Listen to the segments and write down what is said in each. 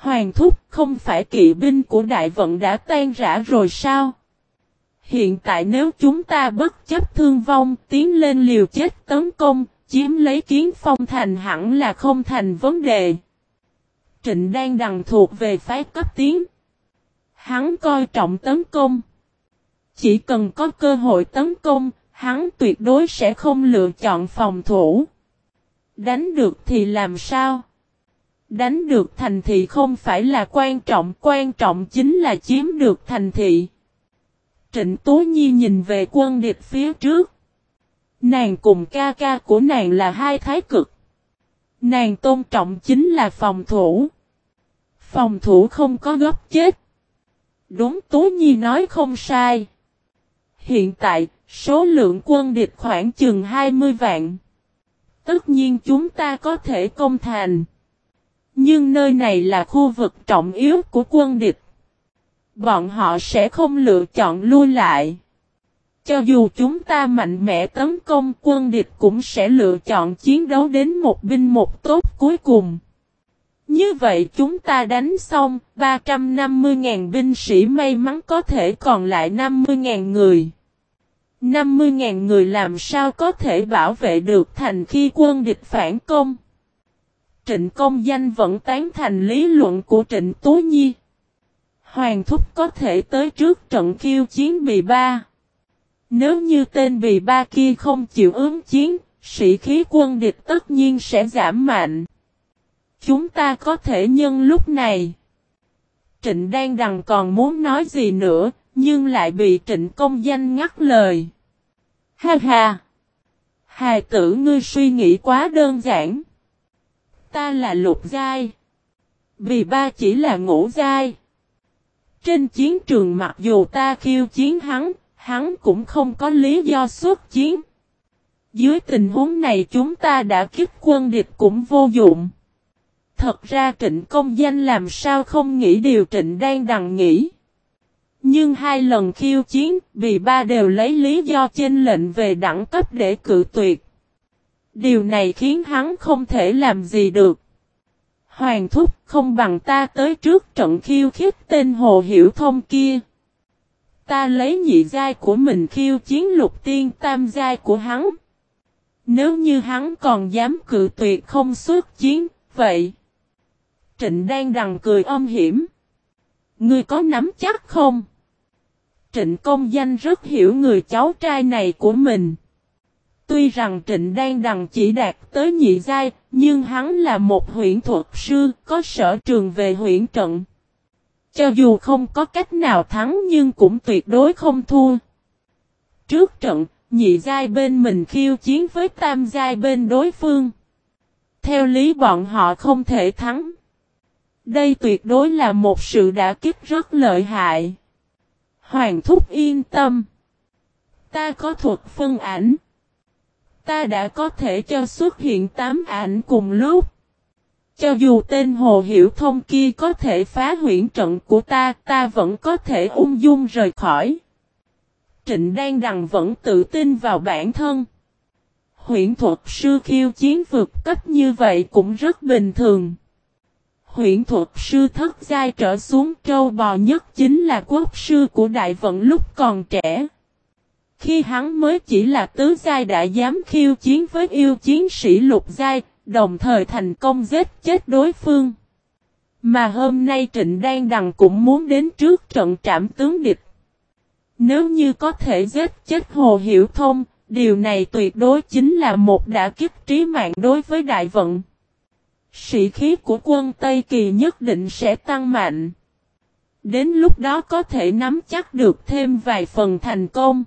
Hoàng thúc không phải kỵ binh của đại vận đã tan rã rồi sao? Hiện tại nếu chúng ta bất chấp thương vong, tiến lên liều chết tấn công, chiếm lấy kiến phong thành hẳn là không thành vấn đề. Trịnh đang đằng thuộc về phái cấp tiến. Hắn coi trọng tấn công. Chỉ cần có cơ hội tấn công, hắn tuyệt đối sẽ không lựa chọn phòng thủ. Đánh được thì làm sao? Đánh được thành thị không phải là quan trọng, quan trọng chính là chiếm được thành thị. Trịnh Tố Nhi nhìn về quân địch phía trước. Nàng cùng ca ca của nàng là hai thái cực. Nàng tôn trọng chính là phòng thủ. Phòng thủ không có gốc chết. Đúng Tố Nhi nói không sai. Hiện tại, số lượng quân địch khoảng chừng 20 vạn. Tất nhiên chúng ta có thể công thành. Nhưng nơi này là khu vực trọng yếu của quân địch. Bọn họ sẽ không lựa chọn lui lại. Cho dù chúng ta mạnh mẽ tấn công quân địch cũng sẽ lựa chọn chiến đấu đến một binh một tốt cuối cùng. Như vậy chúng ta đánh xong, 350.000 binh sĩ may mắn có thể còn lại 50.000 người. 50.000 người làm sao có thể bảo vệ được thành khi quân địch phản công. Trịnh công danh vẫn tán thành lý luận của trịnh Tú Nhi. Hoàng thúc có thể tới trước trận khiêu chiến bì ba. Nếu như tên bì ba kia không chịu ứng chiến, sĩ khí quân địch tất nhiên sẽ giảm mạnh. Chúng ta có thể nhân lúc này. Trịnh đang đằng còn muốn nói gì nữa, nhưng lại bị trịnh công danh ngắt lời. Ha ha! Hài tử ngươi suy nghĩ quá đơn giản. Ta là lục giai. Vì ba chỉ là ngũ giai. Trên chiến trường mặc dù ta khiêu chiến hắn, hắn cũng không có lý do xuất chiến. Dưới tình huống này chúng ta đã kiếp quân địch cũng vô dụng. Thật ra trịnh công danh làm sao không nghĩ điều trịnh đang đằng nghĩ. Nhưng hai lần khiêu chiến, vì ba đều lấy lý do trên lệnh về đẳng cấp để cự tuyệt. Điều này khiến hắn không thể làm gì được. Hoàng thúc không bằng ta tới trước trận khiêu khích tên Hồ Hiểu Thông kia. Ta lấy nhị giai của mình khiêu chiến lục tiên tam giai của hắn. Nếu như hắn còn dám cự tuyệt không xuất chiến, vậy. Trịnh đang đằng cười âm hiểm. Ngươi có nắm chắc không? Trịnh công danh rất hiểu người cháu trai này của mình. Tuy rằng Trịnh Đan Đằng chỉ đạt tới nhị giai, nhưng hắn là một huyện thuật sư, có sở trường về huyện trận. Cho dù không có cách nào thắng nhưng cũng tuyệt đối không thua. Trước trận, nhị giai bên mình khiêu chiến với tam giai bên đối phương. Theo lý bọn họ không thể thắng. Đây tuyệt đối là một sự đã kích rất lợi hại. Hoàng thúc yên tâm. Ta có thuật phân ảnh. Ta đã có thể cho xuất hiện tám ảnh cùng lúc. Cho dù tên Hồ Hiểu Thông kia có thể phá huyễn trận của ta, ta vẫn có thể ung dung rời khỏi. Trịnh Đan Đằng vẫn tự tin vào bản thân. Huyễn thuật sư khiêu chiến vượt cấp như vậy cũng rất bình thường. Huyễn thuật sư thất giai trở xuống trâu bò nhất chính là quốc sư của đại vận lúc còn trẻ. Khi hắn mới chỉ là tứ giai đã dám khiêu chiến với yêu chiến sĩ lục giai, đồng thời thành công giết chết đối phương. Mà hôm nay Trịnh Đan Đằng cũng muốn đến trước trận trảm tướng địch. Nếu như có thể giết chết Hồ Hiểu Thông, điều này tuyệt đối chính là một đả kích trí mạng đối với đại vận. Sĩ khí của quân Tây Kỳ nhất định sẽ tăng mạnh. Đến lúc đó có thể nắm chắc được thêm vài phần thành công.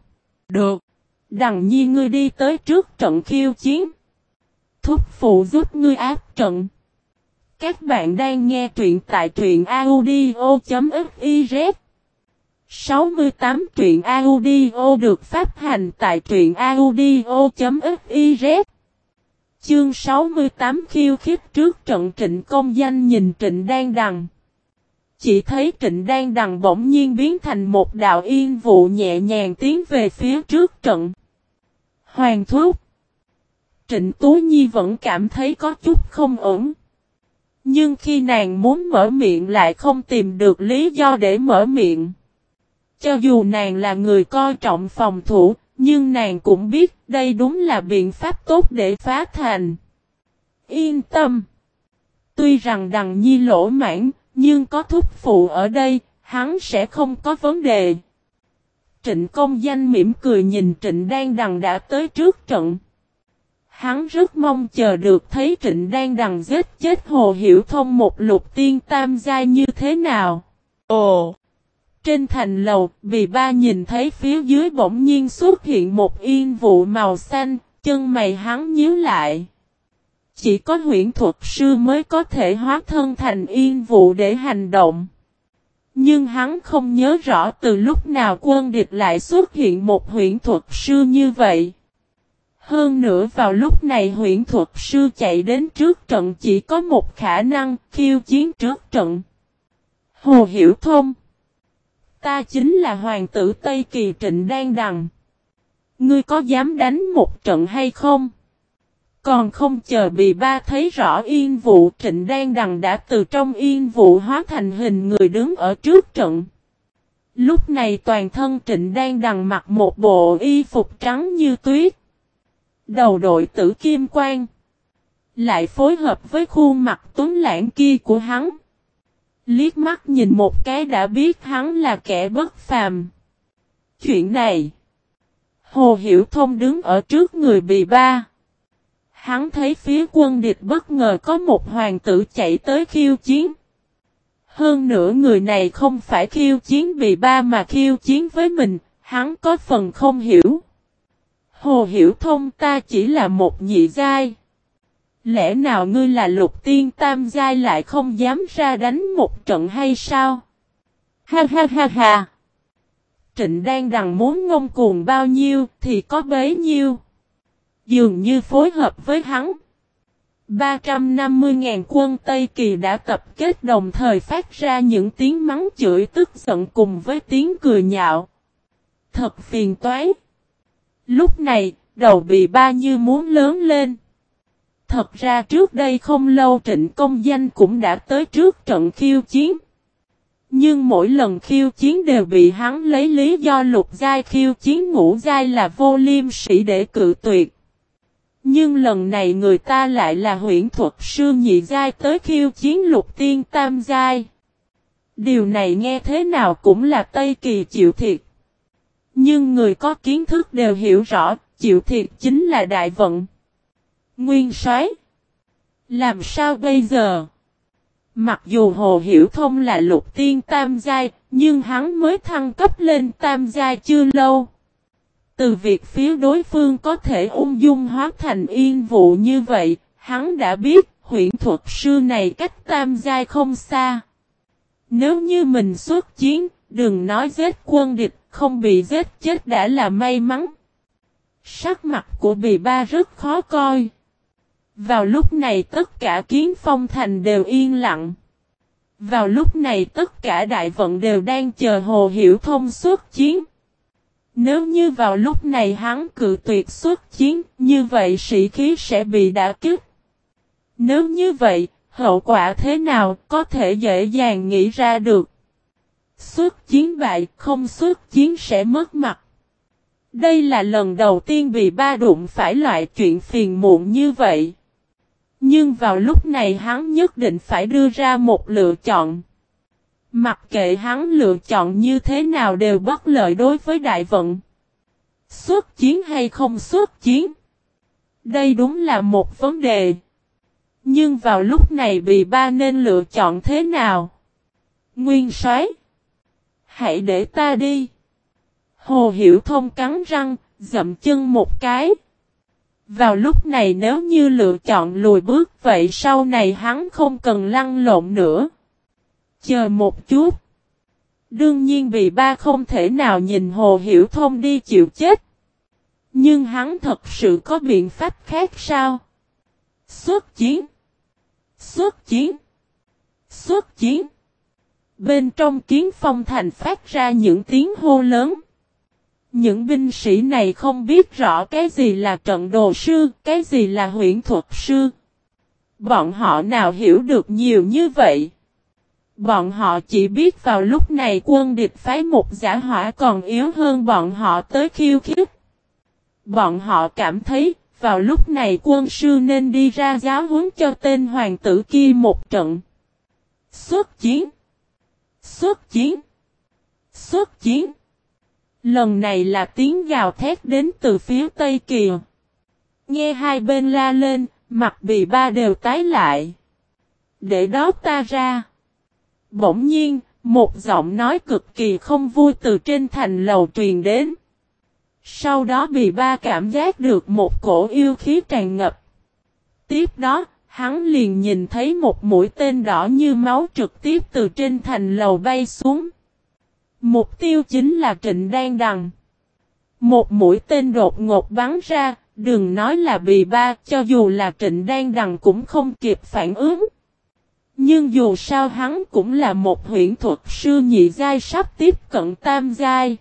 Được. Đằng nhi ngươi đi tới trước trận khiêu chiến. Thúc phụ giúp ngươi áp trận. Các bạn đang nghe truyện tại truyện audio.fiz 68 truyện audio được phát hành tại truyện audio.fiz Chương 68 khiêu khích trước trận trịnh công danh nhìn trịnh đang đằng. Chỉ thấy trịnh đang đằng bỗng nhiên biến thành một đạo yên vụ nhẹ nhàng tiến về phía trước trận. Hoàng thúc. Trịnh Tú Nhi vẫn cảm thấy có chút không ổn. Nhưng khi nàng muốn mở miệng lại không tìm được lý do để mở miệng. Cho dù nàng là người coi trọng phòng thủ, nhưng nàng cũng biết đây đúng là biện pháp tốt để phá thành. Yên tâm. Tuy rằng đằng nhi lỗ mãn, nhưng có thúc phụ ở đây, hắn sẽ không có vấn đề. Trịnh công danh mỉm cười nhìn trịnh đang đằng đã tới trước trận. Hắn rất mong chờ được thấy trịnh đang đằng giết chết hồ hiểu thông một lục tiên tam giai như thế nào. Ồ! Trên thành lầu, vì ba nhìn thấy phía dưới bỗng nhiên xuất hiện một yên vụ màu xanh, chân mày hắn nhíu lại. Chỉ có huyễn thuật sư mới có thể hóa thân thành yên vụ để hành động. Nhưng hắn không nhớ rõ từ lúc nào quân địch lại xuất hiện một huyễn thuật sư như vậy. Hơn nữa vào lúc này huyễn thuật sư chạy đến trước trận chỉ có một khả năng khiêu chiến trước trận. Hồ Hiểu Thông, Ta chính là hoàng tử Tây Kỳ Trịnh Đan Đằng. Ngươi có dám đánh một trận hay không? Còn không chờ bị ba thấy rõ yên vụ trịnh đang đằng đã từ trong yên vụ hóa thành hình người đứng ở trước trận. Lúc này toàn thân trịnh đang đằng mặc một bộ y phục trắng như tuyết. Đầu đội tử kim quang. Lại phối hợp với khuôn mặt tuấn lãng kia của hắn. Liếc mắt nhìn một cái đã biết hắn là kẻ bất phàm. Chuyện này. Hồ Hiểu Thông đứng ở trước người bì ba. Hắn thấy phía quân địch bất ngờ có một hoàng tử chạy tới khiêu chiến. Hơn nữa người này không phải khiêu chiến bị ba mà khiêu chiến với mình, hắn có phần không hiểu. Hồ hiểu thông ta chỉ là một nhị giai. Lẽ nào ngươi là lục tiên tam giai lại không dám ra đánh một trận hay sao? Ha ha ha ha! Trịnh đang rằng muốn ngông cuồng bao nhiêu thì có bấy nhiêu dường như phối hợp với hắn. 350.000 quân Tây Kỳ đã tập kết đồng thời phát ra những tiếng mắng chửi tức giận cùng với tiếng cười nhạo. Thật phiền toái. Lúc này, đầu bị ba như muốn lớn lên. Thật ra trước đây không lâu trịnh công danh cũng đã tới trước trận khiêu chiến. Nhưng mỗi lần khiêu chiến đều bị hắn lấy lý do lục giai khiêu chiến ngũ giai là vô liêm sĩ để cự tuyệt. Nhưng lần này người ta lại là huyễn thuật sư nhị giai tới khiêu chiến lục tiên tam giai. Điều này nghe thế nào cũng là Tây Kỳ chịu thiệt. Nhưng người có kiến thức đều hiểu rõ, chịu thiệt chính là đại vận. Nguyên soái Làm sao bây giờ? Mặc dù Hồ Hiểu Thông là lục tiên tam giai, nhưng hắn mới thăng cấp lên tam giai chưa lâu. Từ việc phía đối phương có thể ung dung hóa thành yên vụ như vậy, hắn đã biết huyện thuật sư này cách tam giai không xa. Nếu như mình xuất chiến, đừng nói giết quân địch, không bị giết chết đã là may mắn. Sắc mặt của bì ba rất khó coi. Vào lúc này tất cả kiến phong thành đều yên lặng. Vào lúc này tất cả đại vận đều đang chờ Hồ Hiểu Thông xuất chiến. Nếu như vào lúc này hắn cự tuyệt xuất chiến, như vậy sĩ khí sẽ bị đả kích. Nếu như vậy, hậu quả thế nào có thể dễ dàng nghĩ ra được. Xuất chiến bại, không xuất chiến sẽ mất mặt. Đây là lần đầu tiên bị ba đụng phải loại chuyện phiền muộn như vậy. Nhưng vào lúc này hắn nhất định phải đưa ra một lựa chọn. Mặc kệ hắn lựa chọn như thế nào đều bất lợi đối với đại vận. Xuất chiến hay không xuất chiến? Đây đúng là một vấn đề. Nhưng vào lúc này bị ba nên lựa chọn thế nào? Nguyên soái Hãy để ta đi. Hồ Hiểu Thông cắn răng, dậm chân một cái. Vào lúc này nếu như lựa chọn lùi bước vậy sau này hắn không cần lăn lộn nữa. Chờ một chút. Đương nhiên vì ba không thể nào nhìn Hồ Hiểu Thông đi chịu chết. Nhưng hắn thật sự có biện pháp khác sao? Xuất chiến. Xuất chiến. Xuất chiến. Bên trong kiến phong thành phát ra những tiếng hô lớn. Những binh sĩ này không biết rõ cái gì là trận đồ sư, cái gì là huyễn thuật sư. Bọn họ nào hiểu được nhiều như vậy? Bọn họ chỉ biết vào lúc này quân địch phái một giả hỏa còn yếu hơn bọn họ tới khiêu khích. Bọn họ cảm thấy, vào lúc này quân sư nên đi ra giáo huấn cho tên hoàng tử kia một trận. Xuất chiến! Xuất chiến! Xuất chiến! Lần này là tiếng gào thét đến từ phía tây Kiều. Nghe hai bên la lên, mặt bì ba đều tái lại. Để đó ta ra. Bỗng nhiên, một giọng nói cực kỳ không vui từ trên thành lầu truyền đến. Sau đó bì ba cảm giác được một cổ yêu khí tràn ngập. Tiếp đó, hắn liền nhìn thấy một mũi tên đỏ như máu trực tiếp từ trên thành lầu bay xuống. Mục tiêu chính là Trịnh Đan Đằng. Một mũi tên đột ngột bắn ra, đừng nói là bì ba, cho dù là Trịnh Đan Đằng cũng không kịp phản ứng. Nhưng dù sao hắn cũng là một huyện thuật sư nhị giai sắp tiếp cận tam giai.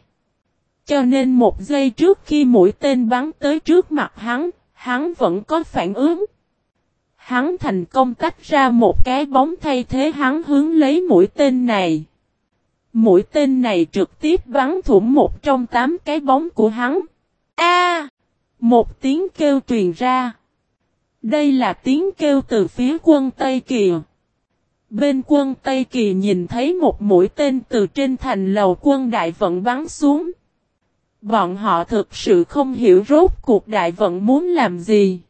Cho nên một giây trước khi mũi tên bắn tới trước mặt hắn, hắn vẫn có phản ứng. Hắn thành công tách ra một cái bóng thay thế hắn hướng lấy mũi tên này. Mũi tên này trực tiếp bắn thủng một trong tám cái bóng của hắn. A! một tiếng kêu truyền ra. Đây là tiếng kêu từ phía quân Tây kiều Bên quân Tây Kỳ nhìn thấy một mũi tên từ trên thành lầu quân đại vận bắn xuống. Bọn họ thực sự không hiểu rốt cuộc đại vận muốn làm gì.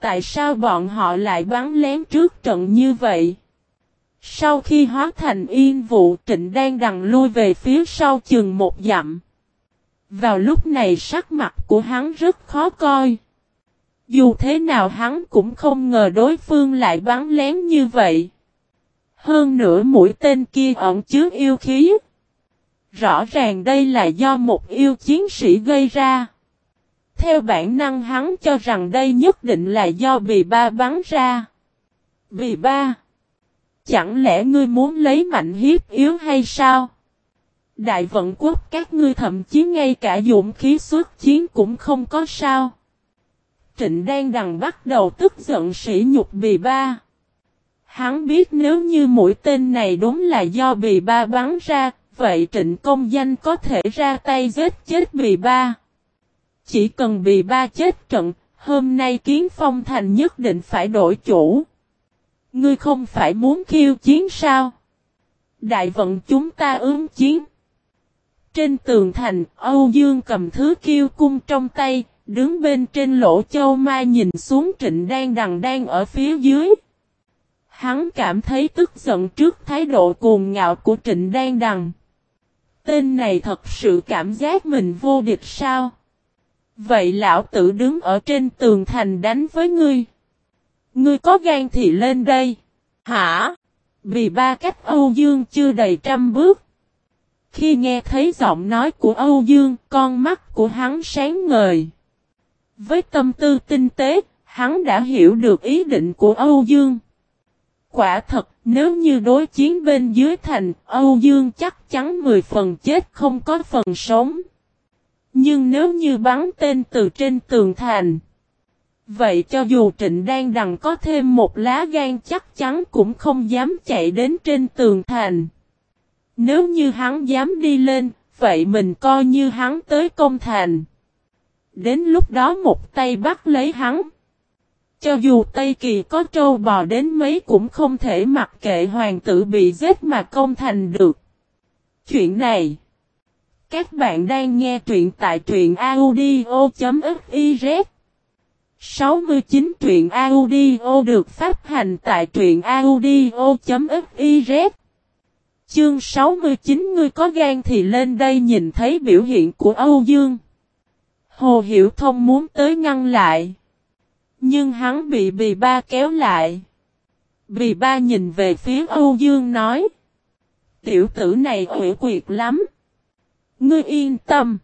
Tại sao bọn họ lại bắn lén trước trận như vậy? Sau khi hóa thành yên vụ, trịnh đang đằng lui về phía sau chừng một dặm. Vào lúc này sắc mặt của hắn rất khó coi. Dù thế nào hắn cũng không ngờ đối phương lại bắn lén như vậy. Hơn nữa mũi tên kia ẩn chứa yêu khí. Rõ ràng đây là do một yêu chiến sĩ gây ra. Theo bản năng hắn cho rằng đây nhất định là do bì ba bắn ra. Bì ba. Chẳng lẽ ngươi muốn lấy mạnh hiếp yếu hay sao? Đại vận quốc, các ngươi thậm chí ngay cả dũng khí xuất chiến cũng không có sao. Trịnh đang đằng bắt đầu tức giận sỉ nhục bì ba. Hắn biết nếu như mũi tên này đúng là do bì ba bắn ra, vậy trịnh công danh có thể ra tay giết chết bì ba. Chỉ cần bì ba chết trận, hôm nay kiến phong thành nhất định phải đổi chủ. Ngươi không phải muốn khiêu chiến sao? Đại vận chúng ta ứng chiến. Trên tường thành, Âu Dương cầm thứ kiêu cung trong tay, đứng bên trên lỗ châu mai nhìn xuống trịnh đang đằng đang ở phía dưới. Hắn cảm thấy tức giận trước thái độ cuồng ngạo của trịnh đang đằng. Tên này thật sự cảm giác mình vô địch sao? Vậy lão tử đứng ở trên tường thành đánh với ngươi. Ngươi có gan thì lên đây. Hả? Vì ba cách Âu Dương chưa đầy trăm bước. Khi nghe thấy giọng nói của Âu Dương, con mắt của hắn sáng ngời. Với tâm tư tinh tế, hắn đã hiểu được ý định của Âu Dương. Quả thật, nếu như đối chiến bên dưới thành, Âu Dương chắc chắn 10 phần chết không có phần sống. Nhưng nếu như bắn tên từ trên tường thành, vậy cho dù Trịnh Đan Đằng có thêm một lá gan chắc chắn cũng không dám chạy đến trên tường thành. Nếu như hắn dám đi lên, vậy mình coi như hắn tới công thành. Đến lúc đó một tay bắt lấy hắn. Cho dù Tây Kỳ có trâu bò đến mấy cũng không thể mặc kệ hoàng tử bị giết mà công thành được. Chuyện này, Các bạn đang nghe truyện tại truyện audio.fiz 69 truyện audio được phát hành tại truyện audio.fiz Chương 69 ngươi có gan thì lên đây nhìn thấy biểu hiện của Âu Dương. Hồ Hiểu Thông muốn tới ngăn lại. Nhưng hắn bị bì ba kéo lại. Bì ba nhìn về phía Âu Dương nói. Tiểu tử này ủy quyệt lắm. Ngươi yên tâm.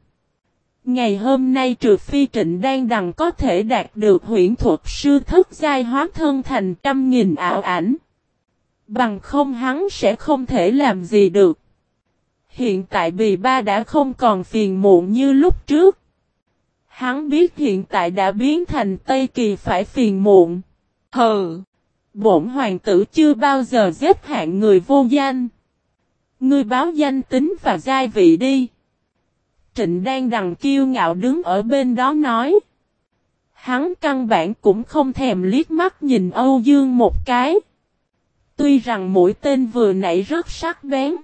Ngày hôm nay trừ phi trịnh đang đằng có thể đạt được huyển thuật sư thức giai hóa thân thành trăm nghìn ảo ảnh. Bằng không hắn sẽ không thể làm gì được. Hiện tại bì ba đã không còn phiền muộn như lúc trước. Hắn biết hiện tại đã biến thành Tây Kỳ phải phiền muộn. Hừ! Bổn hoàng tử chưa bao giờ giết hạng người vô danh. Ngươi báo danh tính và giai vị đi. Trịnh đang đằng kiêu ngạo đứng ở bên đó nói. Hắn căn bản cũng không thèm liếc mắt nhìn Âu Dương một cái. Tuy rằng mũi tên vừa nãy rất sắc bén.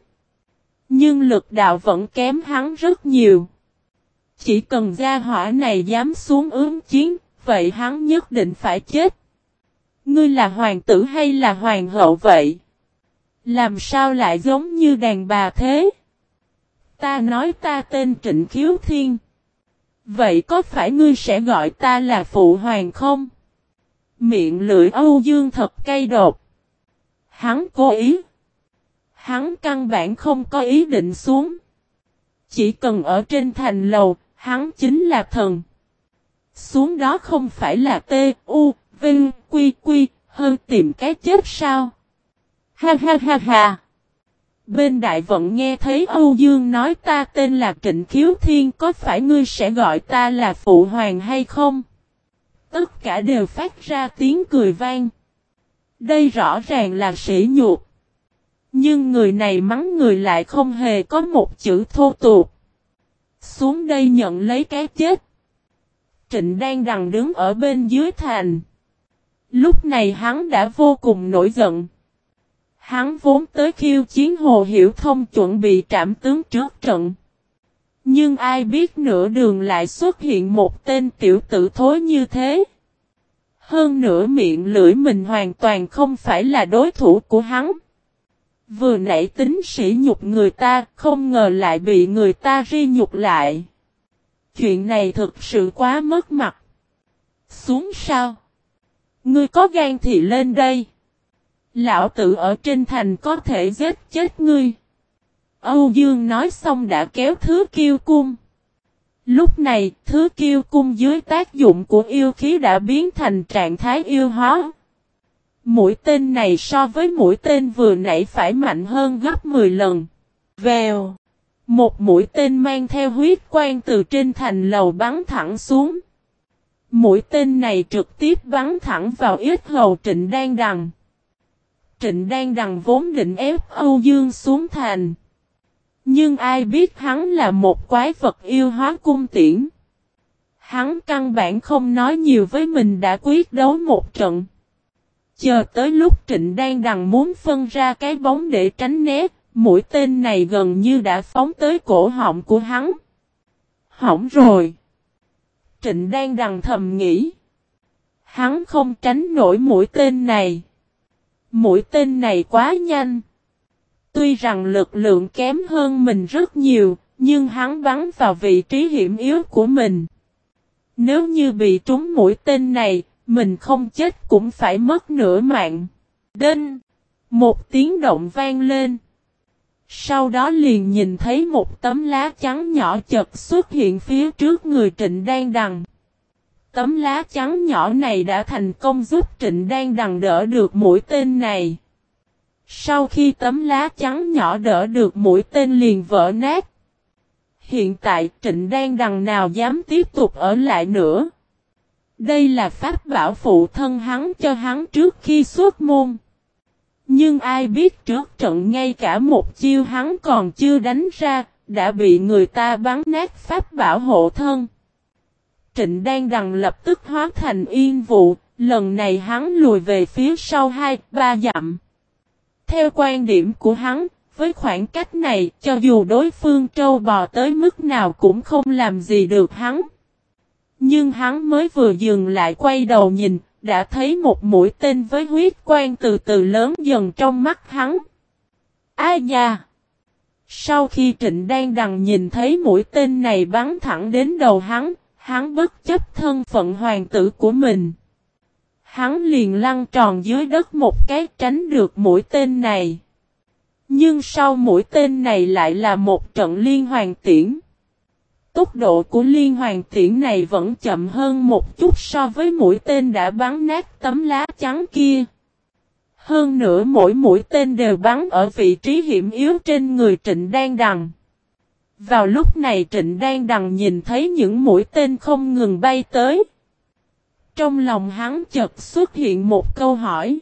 Nhưng lực đạo vẫn kém hắn rất nhiều. Chỉ cần gia hỏa này dám xuống ứng chiến, vậy hắn nhất định phải chết. Ngươi là hoàng tử hay là hoàng hậu vậy? Làm sao lại giống như đàn bà thế? Ta nói ta tên Trịnh Khiếu Thiên. Vậy có phải ngươi sẽ gọi ta là phụ hoàng không? Miệng lưỡi Âu Dương thật cay đột. Hắn cố ý. Hắn căn bản không có ý định xuống. Chỉ cần ở trên thành lầu, hắn chính là thần. Xuống đó không phải là T, U, Vinh, Quy, Quy, hơn tìm cái chết sao? Ha ha ha ha! Bên đại vận nghe thấy Âu Dương nói ta tên là Trịnh Khiếu Thiên có phải ngươi sẽ gọi ta là Phụ Hoàng hay không? Tất cả đều phát ra tiếng cười vang. Đây rõ ràng là sỉ nhục. Nhưng người này mắng người lại không hề có một chữ thô tục. Xuống đây nhận lấy cái chết. Trịnh đang đằng đứng ở bên dưới thành. Lúc này hắn đã vô cùng nổi giận. Hắn vốn tới khiêu chiến Hồ Hiểu Thông chuẩn bị trảm tướng trước trận. Nhưng ai biết nửa đường lại xuất hiện một tên tiểu tử thối như thế. Hơn nữa miệng lưỡi mình hoàn toàn không phải là đối thủ của hắn. Vừa nãy tính sỉ nhục người ta, không ngờ lại bị người ta ri nhục lại. Chuyện này thực sự quá mất mặt. Xuống sao? Ngươi có gan thì lên đây. Lão tử ở trên thành có thể giết chết ngươi. Âu Dương nói xong đã kéo thứ kiêu cung. Lúc này, thứ kiêu cung dưới tác dụng của yêu khí đã biến thành trạng thái yêu hóa. Mũi tên này so với mũi tên vừa nãy phải mạnh hơn gấp 10 lần. Vèo. Một mũi tên mang theo huyết quang từ trên thành lầu bắn thẳng xuống. Mũi tên này trực tiếp bắn thẳng vào ít hầu trịnh đan đằng. Trịnh đan đằng vốn định ép Âu Dương xuống thành. Nhưng ai biết hắn là một quái vật yêu hóa cung tiễn. Hắn căn bản không nói nhiều với mình đã quyết đấu một trận. Chờ tới lúc Trịnh đang đằng muốn phân ra cái bóng để tránh né, mũi tên này gần như đã phóng tới cổ họng của hắn. Hỏng rồi. Trịnh đang đằng thầm nghĩ. Hắn không tránh nổi mũi tên này. Mũi tên này quá nhanh. Tuy rằng lực lượng kém hơn mình rất nhiều, nhưng hắn bắn vào vị trí hiểm yếu của mình. Nếu như bị trúng mũi tên này, mình không chết cũng phải mất nửa mạng. Đinh! Một tiếng động vang lên. Sau đó liền nhìn thấy một tấm lá trắng nhỏ chật xuất hiện phía trước người Trịnh Đan Đằng. Tấm lá trắng nhỏ này đã thành công giúp Trịnh Đan Đằng đỡ được mũi tên này. Sau khi tấm lá trắng nhỏ đỡ được mũi tên liền vỡ nát. Hiện tại Trịnh Đan Đằng nào dám tiếp tục ở lại nữa. Đây là pháp bảo phụ thân hắn cho hắn trước khi xuất môn. Nhưng ai biết trước trận ngay cả một chiêu hắn còn chưa đánh ra, đã bị người ta bắn nát pháp bảo hộ thân. Trịnh đang đằng lập tức hóa thành yên vụ, lần này hắn lùi về phía sau hai, ba dặm. Theo quan điểm của hắn, với khoảng cách này, cho dù đối phương trâu bò tới mức nào cũng không làm gì được hắn. Nhưng hắn mới vừa dừng lại quay đầu nhìn, đã thấy một mũi tên với huyết quang từ từ lớn dần trong mắt hắn. Ai nha! Sau khi Trịnh Đan Đằng nhìn thấy mũi tên này bắn thẳng đến đầu hắn, hắn bất chấp thân phận hoàng tử của mình. Hắn liền lăn tròn dưới đất một cái tránh được mũi tên này. Nhưng sau mũi tên này lại là một trận liên hoàn tiễn. Tốc độ của liên hoàng tiễn này vẫn chậm hơn một chút so với mũi tên đã bắn nát tấm lá trắng kia. Hơn nữa mỗi mũi tên đều bắn ở vị trí hiểm yếu trên người Trịnh Đan Đằng. Vào lúc này Trịnh Đan Đằng nhìn thấy những mũi tên không ngừng bay tới. Trong lòng hắn chợt xuất hiện một câu hỏi.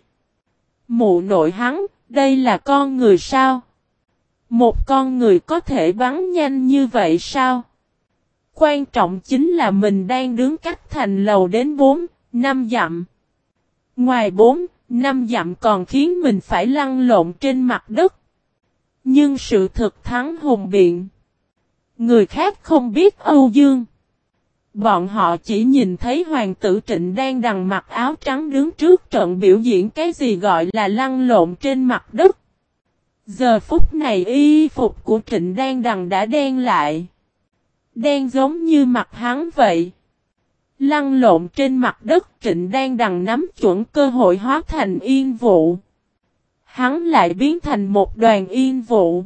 Mụ nội hắn, đây là con người sao? Một con người có thể bắn nhanh như vậy sao? Quan trọng chính là mình đang đứng cách thành lầu đến 4, 5 dặm. Ngoài 4, 5 dặm còn khiến mình phải lăn lộn trên mặt đất. Nhưng sự thật thắng hùng biện. Người khác không biết Âu Dương. Bọn họ chỉ nhìn thấy hoàng tử trịnh đang đằng mặc áo trắng đứng trước trận biểu diễn cái gì gọi là lăn lộn trên mặt đất. Giờ phút này y phục của trịnh đang đằng đã đen lại. Đen giống như mặt hắn vậy. Lăn lộn trên mặt đất trịnh đang đằng nắm chuẩn cơ hội hóa thành yên vụ. Hắn lại biến thành một đoàn yên vụ.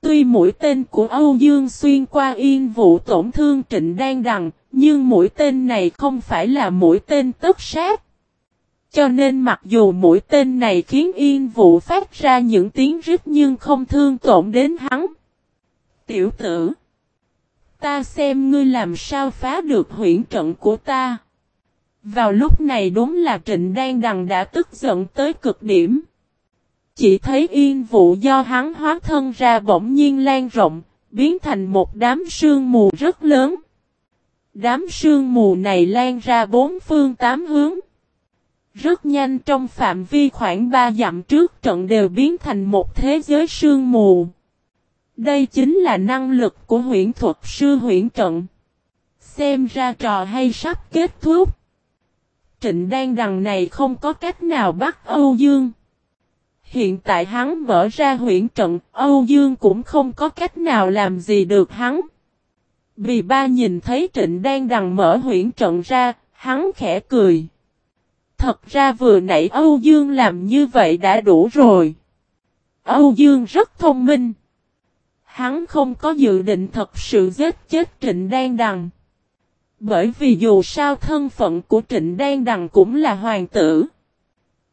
Tuy mũi tên của Âu Dương xuyên qua yên vụ tổn thương trịnh đang đằng, nhưng mũi tên này không phải là mũi tên tất sát. Cho nên mặc dù mũi tên này khiến yên vụ phát ra những tiếng rít nhưng không thương tổn đến hắn. Tiểu tử! Ta xem ngươi làm sao phá được huyển trận của ta. Vào lúc này đúng là Trịnh Đan Đằng đã tức giận tới cực điểm. Chỉ thấy yên vụ do hắn hóa thân ra bỗng nhiên lan rộng, biến thành một đám sương mù rất lớn. Đám sương mù này lan ra bốn phương tám hướng. Rất nhanh trong phạm vi khoảng ba dặm trước trận đều biến thành một thế giới sương mù. Đây chính là năng lực của huyễn thuật sư huyễn trận. Xem ra trò hay sắp kết thúc. Trịnh đan đằng này không có cách nào bắt Âu Dương. Hiện tại hắn mở ra huyễn trận, Âu Dương cũng không có cách nào làm gì được hắn. Vì ba nhìn thấy trịnh đang đằng mở huyễn trận ra, hắn khẽ cười. Thật ra vừa nãy Âu Dương làm như vậy đã đủ rồi. Âu Dương rất thông minh. Hắn không có dự định thật sự giết chết Trịnh Đan Đằng. Bởi vì dù sao thân phận của Trịnh Đan Đằng cũng là hoàng tử.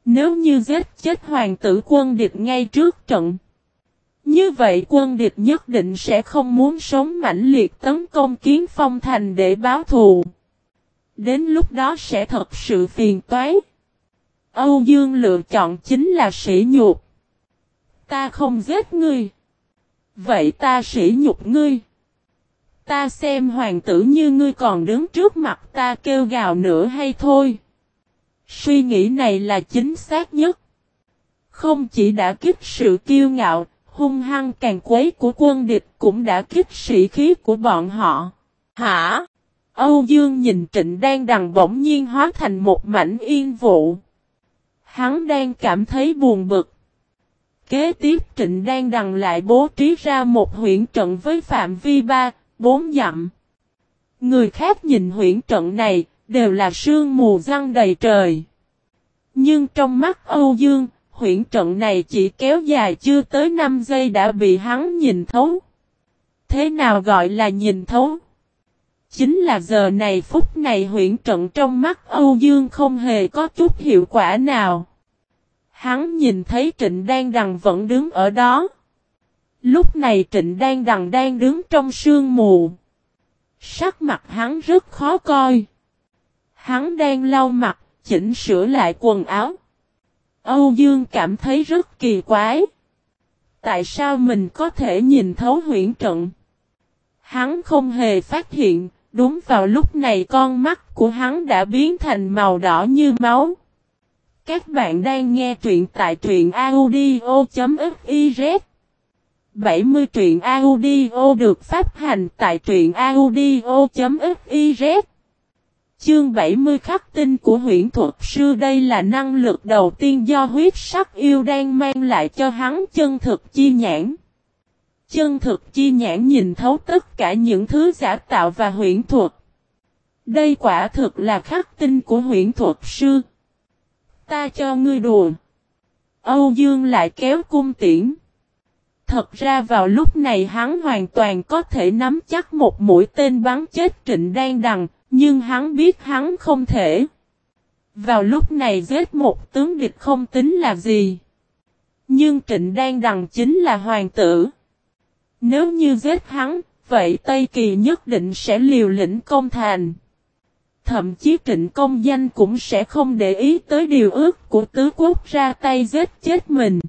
Nếu như giết chết hoàng tử quân địch ngay trước trận. Như vậy quân địch nhất định sẽ không muốn sống mãnh liệt tấn công kiến phong thành để báo thù. Đến lúc đó sẽ thật sự phiền toái. Âu Dương lựa chọn chính là sỉ nhục. Ta không giết ngươi. Vậy ta sỉ nhục ngươi. Ta xem hoàng tử như ngươi còn đứng trước mặt ta kêu gào nữa hay thôi. Suy nghĩ này là chính xác nhất. Không chỉ đã kích sự kiêu ngạo, hung hăng càng quấy của quân địch cũng đã kích sĩ khí của bọn họ. Hả? Âu Dương nhìn Trịnh đang đằng bỗng nhiên hóa thành một mảnh yên vụ. Hắn đang cảm thấy buồn bực. Kế tiếp Trịnh đang đằng lại bố trí ra một huyện trận với phạm vi 3, 4 dặm. Người khác nhìn huyện trận này, đều là sương mù răng đầy trời. Nhưng trong mắt Âu Dương, huyện trận này chỉ kéo dài chưa tới 5 giây đã bị hắn nhìn thấu. Thế nào gọi là nhìn thấu? Chính là giờ này phút này huyện trận trong mắt Âu Dương không hề có chút hiệu quả nào. Hắn nhìn thấy Trịnh Đan Đằng vẫn đứng ở đó. Lúc này Trịnh Đan Đằng đang đứng trong sương mù. Sắc mặt hắn rất khó coi. Hắn đang lau mặt, chỉnh sửa lại quần áo. Âu Dương cảm thấy rất kỳ quái. Tại sao mình có thể nhìn thấu huyễn trận? Hắn không hề phát hiện, đúng vào lúc này con mắt của hắn đã biến thành màu đỏ như máu. Các bạn đang nghe truyện tại truyện audio.fiz 70 truyện audio được phát hành tại truyện audio.fiz Chương 70 khắc tinh của huyễn thuật sư đây là năng lực đầu tiên do huyết sắc yêu đang mang lại cho hắn chân thực chi nhãn. Chân thực chi nhãn nhìn thấu tất cả những thứ giả tạo và huyễn thuật. Đây quả thực là khắc tinh của huyễn thuật sư. Ta cho ngươi đùa. Âu Dương lại kéo cung tiễn. Thật ra vào lúc này hắn hoàn toàn có thể nắm chắc một mũi tên bắn chết trịnh đan đằng, nhưng hắn biết hắn không thể. Vào lúc này giết một tướng địch không tính là gì. Nhưng trịnh đan đằng chính là hoàng tử. Nếu như giết hắn, vậy Tây Kỳ nhất định sẽ liều lĩnh công thành. Thậm chí trịnh công danh cũng sẽ không để ý tới điều ước của tứ quốc ra tay giết chết mình.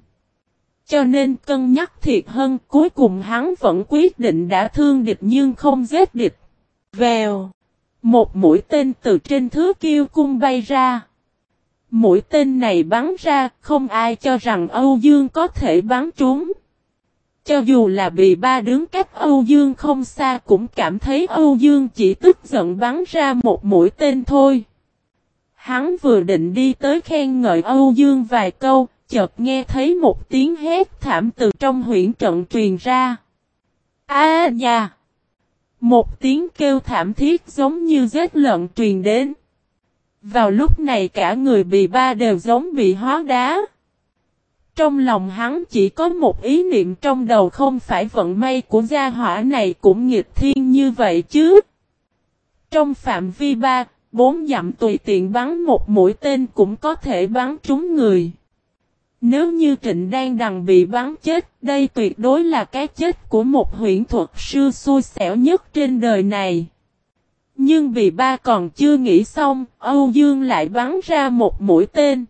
Cho nên cân nhắc thiệt hơn, cuối cùng hắn vẫn quyết định đã thương địch nhưng không giết địch. Vèo. Một mũi tên từ trên thứ kiêu cung bay ra. Mũi tên này bắn ra, không ai cho rằng Âu Dương có thể bắn trúng. Cho dù là bị ba đứng cách Âu Dương không xa cũng cảm thấy Âu Dương chỉ tức giận bắn ra một mũi tên thôi. Hắn vừa định đi tới khen ngợi Âu Dương vài câu, chợt nghe thấy một tiếng hét thảm từ trong huyện trận truyền ra. A à, nhà! Một tiếng kêu thảm thiết giống như giết lợn truyền đến. Vào lúc này cả người bị ba đều giống bị hóa đá. Trong lòng hắn chỉ có một ý niệm trong đầu không phải vận may của gia hỏa này cũng nghịch thiên như vậy chứ. Trong phạm vi ba, bốn dặm tùy tiện bắn một mũi tên cũng có thể bắn trúng người. Nếu như Trịnh đang đằng bị bắn chết, đây tuyệt đối là cái chết của một huyện thuật sư xui xẻo nhất trên đời này. Nhưng vì ba còn chưa nghĩ xong, Âu Dương lại bắn ra một mũi tên.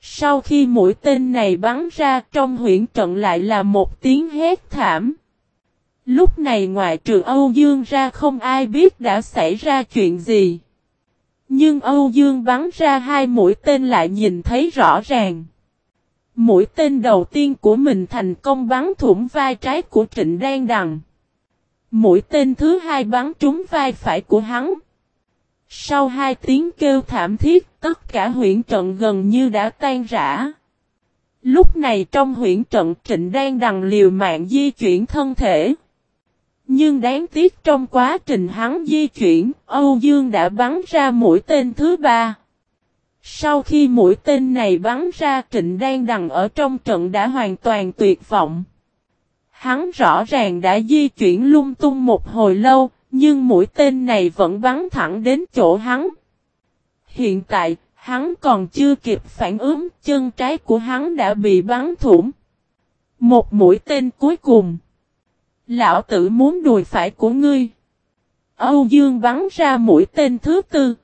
Sau khi mũi tên này bắn ra, trong huyện trận lại là một tiếng hét thảm. Lúc này ngoại trừ Âu Dương ra, không ai biết đã xảy ra chuyện gì. Nhưng Âu Dương bắn ra hai mũi tên lại nhìn thấy rõ ràng. Mũi tên đầu tiên của mình thành công bắn thủng vai trái của Trịnh Đan Đằng. Mũi tên thứ hai bắn trúng vai phải của hắn. Sau hai tiếng kêu thảm thiết, tất cả huyện trận gần như đã tan rã. Lúc này trong huyện trận Trịnh đang đằng liều mạng di chuyển thân thể. Nhưng đáng tiếc trong quá trình hắn di chuyển, Âu Dương đã bắn ra mũi tên thứ ba. Sau khi mũi tên này bắn ra Trịnh đang đằng ở trong trận đã hoàn toàn tuyệt vọng. Hắn rõ ràng đã di chuyển lung tung một hồi lâu, nhưng mũi tên này vẫn bắn thẳng đến chỗ hắn. Hiện tại, hắn còn chưa kịp phản ứng, chân trái của hắn đã bị bắn thủng. Một mũi tên cuối cùng. Lão tử muốn đùi phải của ngươi. Âu Dương bắn ra mũi tên thứ tư.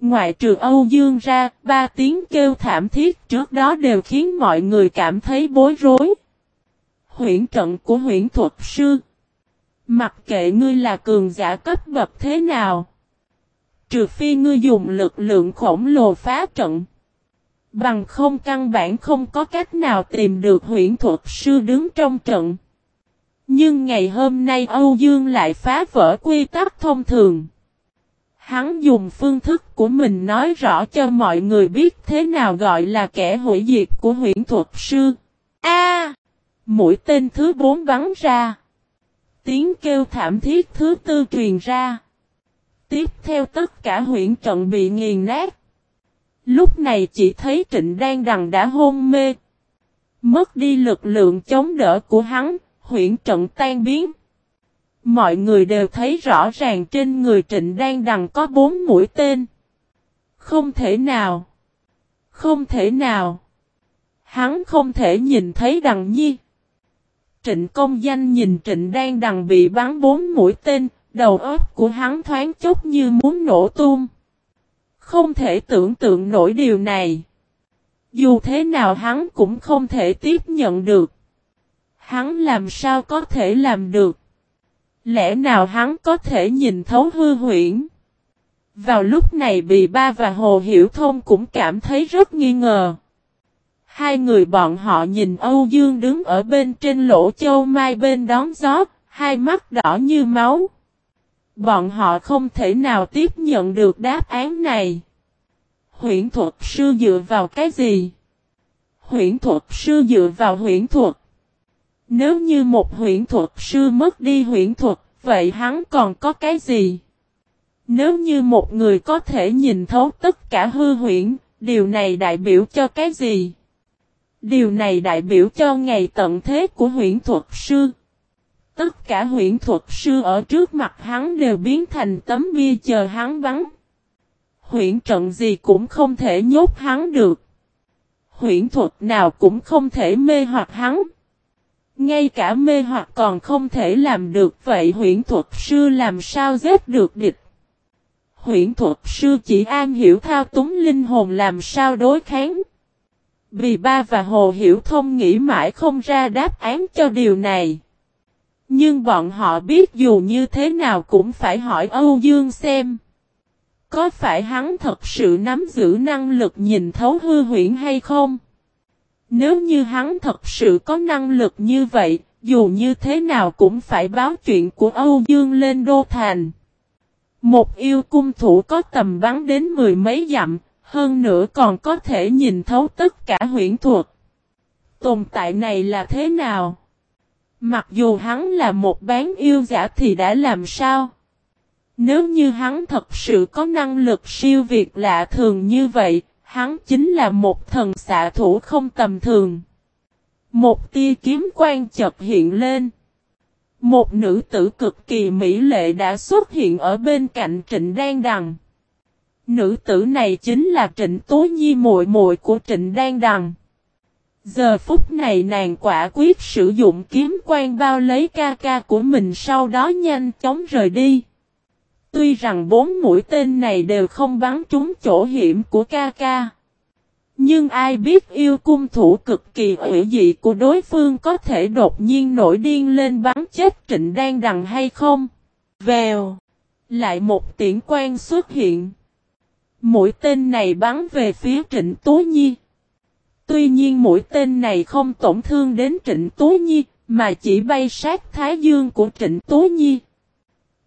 Ngoại trừ Âu Dương ra, ba tiếng kêu thảm thiết trước đó đều khiến mọi người cảm thấy bối rối. Huyển trận của huyển thuật sư. Mặc kệ ngươi là cường giả cấp bậc thế nào. Trừ phi ngươi dùng lực lượng khổng lồ phá trận. Bằng không căn bản không có cách nào tìm được huyện thuật sư đứng trong trận. Nhưng ngày hôm nay Âu Dương lại phá vỡ quy tắc thông thường. Hắn dùng phương thức của mình nói rõ cho mọi người biết thế nào gọi là kẻ hủy diệt của huyện thuật sư. A! mũi tên thứ bốn bắn ra. Tiếng kêu thảm thiết thứ tư truyền ra. Tiếp theo tất cả huyện trận bị nghiền nát. Lúc này chỉ thấy trịnh đang đằng đã hôn mê. Mất đi lực lượng chống đỡ của hắn, huyện trận tan biến. Mọi người đều thấy rõ ràng trên người trịnh đang đằng có bốn mũi tên. Không thể nào. Không thể nào. Hắn không thể nhìn thấy đằng nhi. Trịnh công danh nhìn trịnh đang đằng bị bắn bốn mũi tên, đầu óc của hắn thoáng chốc như muốn nổ tung. Không thể tưởng tượng nổi điều này. Dù thế nào hắn cũng không thể tiếp nhận được. Hắn làm sao có thể làm được? Lẽ nào hắn có thể nhìn thấu hư huyễn? Vào lúc này Bì Ba và Hồ Hiểu Thông cũng cảm thấy rất nghi ngờ. Hai người bọn họ nhìn Âu Dương đứng ở bên trên lỗ châu mai bên đón gió, hai mắt đỏ như máu. Bọn họ không thể nào tiếp nhận được đáp án này. Huyển thuật sư dựa vào cái gì? Huyển thuật sư dựa vào huyển thuật. Nếu như một huyển thuật sư mất đi huyển thuật, vậy hắn còn có cái gì? Nếu như một người có thể nhìn thấu tất cả hư huyễn, điều này đại biểu cho cái gì? Điều này đại biểu cho ngày tận thế của huyễn thuật sư. Tất cả huyễn thuật sư ở trước mặt hắn đều biến thành tấm bia chờ hắn bắn. Huyễn trận gì cũng không thể nhốt hắn được. Huyễn thuật nào cũng không thể mê hoặc hắn. Ngay cả mê hoặc còn không thể làm được, vậy huyễn thuật sư làm sao giết được địch. huyễn thuật sư chỉ an hiểu thao túng linh hồn làm sao đối kháng. Vì ba và Hồ Hiểu Thông nghĩ mãi không ra đáp án cho điều này. Nhưng bọn họ biết dù như thế nào cũng phải hỏi Âu Dương xem. Có phải hắn thật sự nắm giữ năng lực nhìn thấu hư huyễn hay không? Nếu như hắn thật sự có năng lực như vậy, dù như thế nào cũng phải báo chuyện của Âu Dương lên Đô Thành. Một yêu cung thủ có tầm bắn đến mười mấy dặm, hơn nữa còn có thể nhìn thấu tất cả huyễn thuật. Tồn tại này là thế nào? Mặc dù hắn là một bán yêu giả thì đã làm sao? Nếu như hắn thật sự có năng lực siêu việt lạ thường như vậy, hắn chính là một thần xạ thủ không tầm thường. Một tia kiếm quang chợt hiện lên. Một nữ tử cực kỳ mỹ lệ đã xuất hiện ở bên cạnh Trịnh Đan Đằng. Nữ tử này chính là Trịnh Tố Nhi muội muội của Trịnh Đan Đằng. Giờ phút này nàng quả quyết sử dụng kiếm quan bao lấy ca ca của mình sau đó nhanh chóng rời đi. Tuy rằng bốn mũi tên này đều không bắn trúng chỗ hiểm của ca ca. Nhưng ai biết yêu cung thủ cực kỳ ủy dị của đối phương có thể đột nhiên nổi điên lên bắn chết trịnh đang đằng hay không? Vèo! Lại một tiễn quan xuất hiện. Mũi tên này bắn về phía trịnh Tố Nhi. Tuy nhiên mũi tên này không tổn thương đến trịnh Tố Nhi, mà chỉ bay sát thái dương của trịnh Tố Nhi.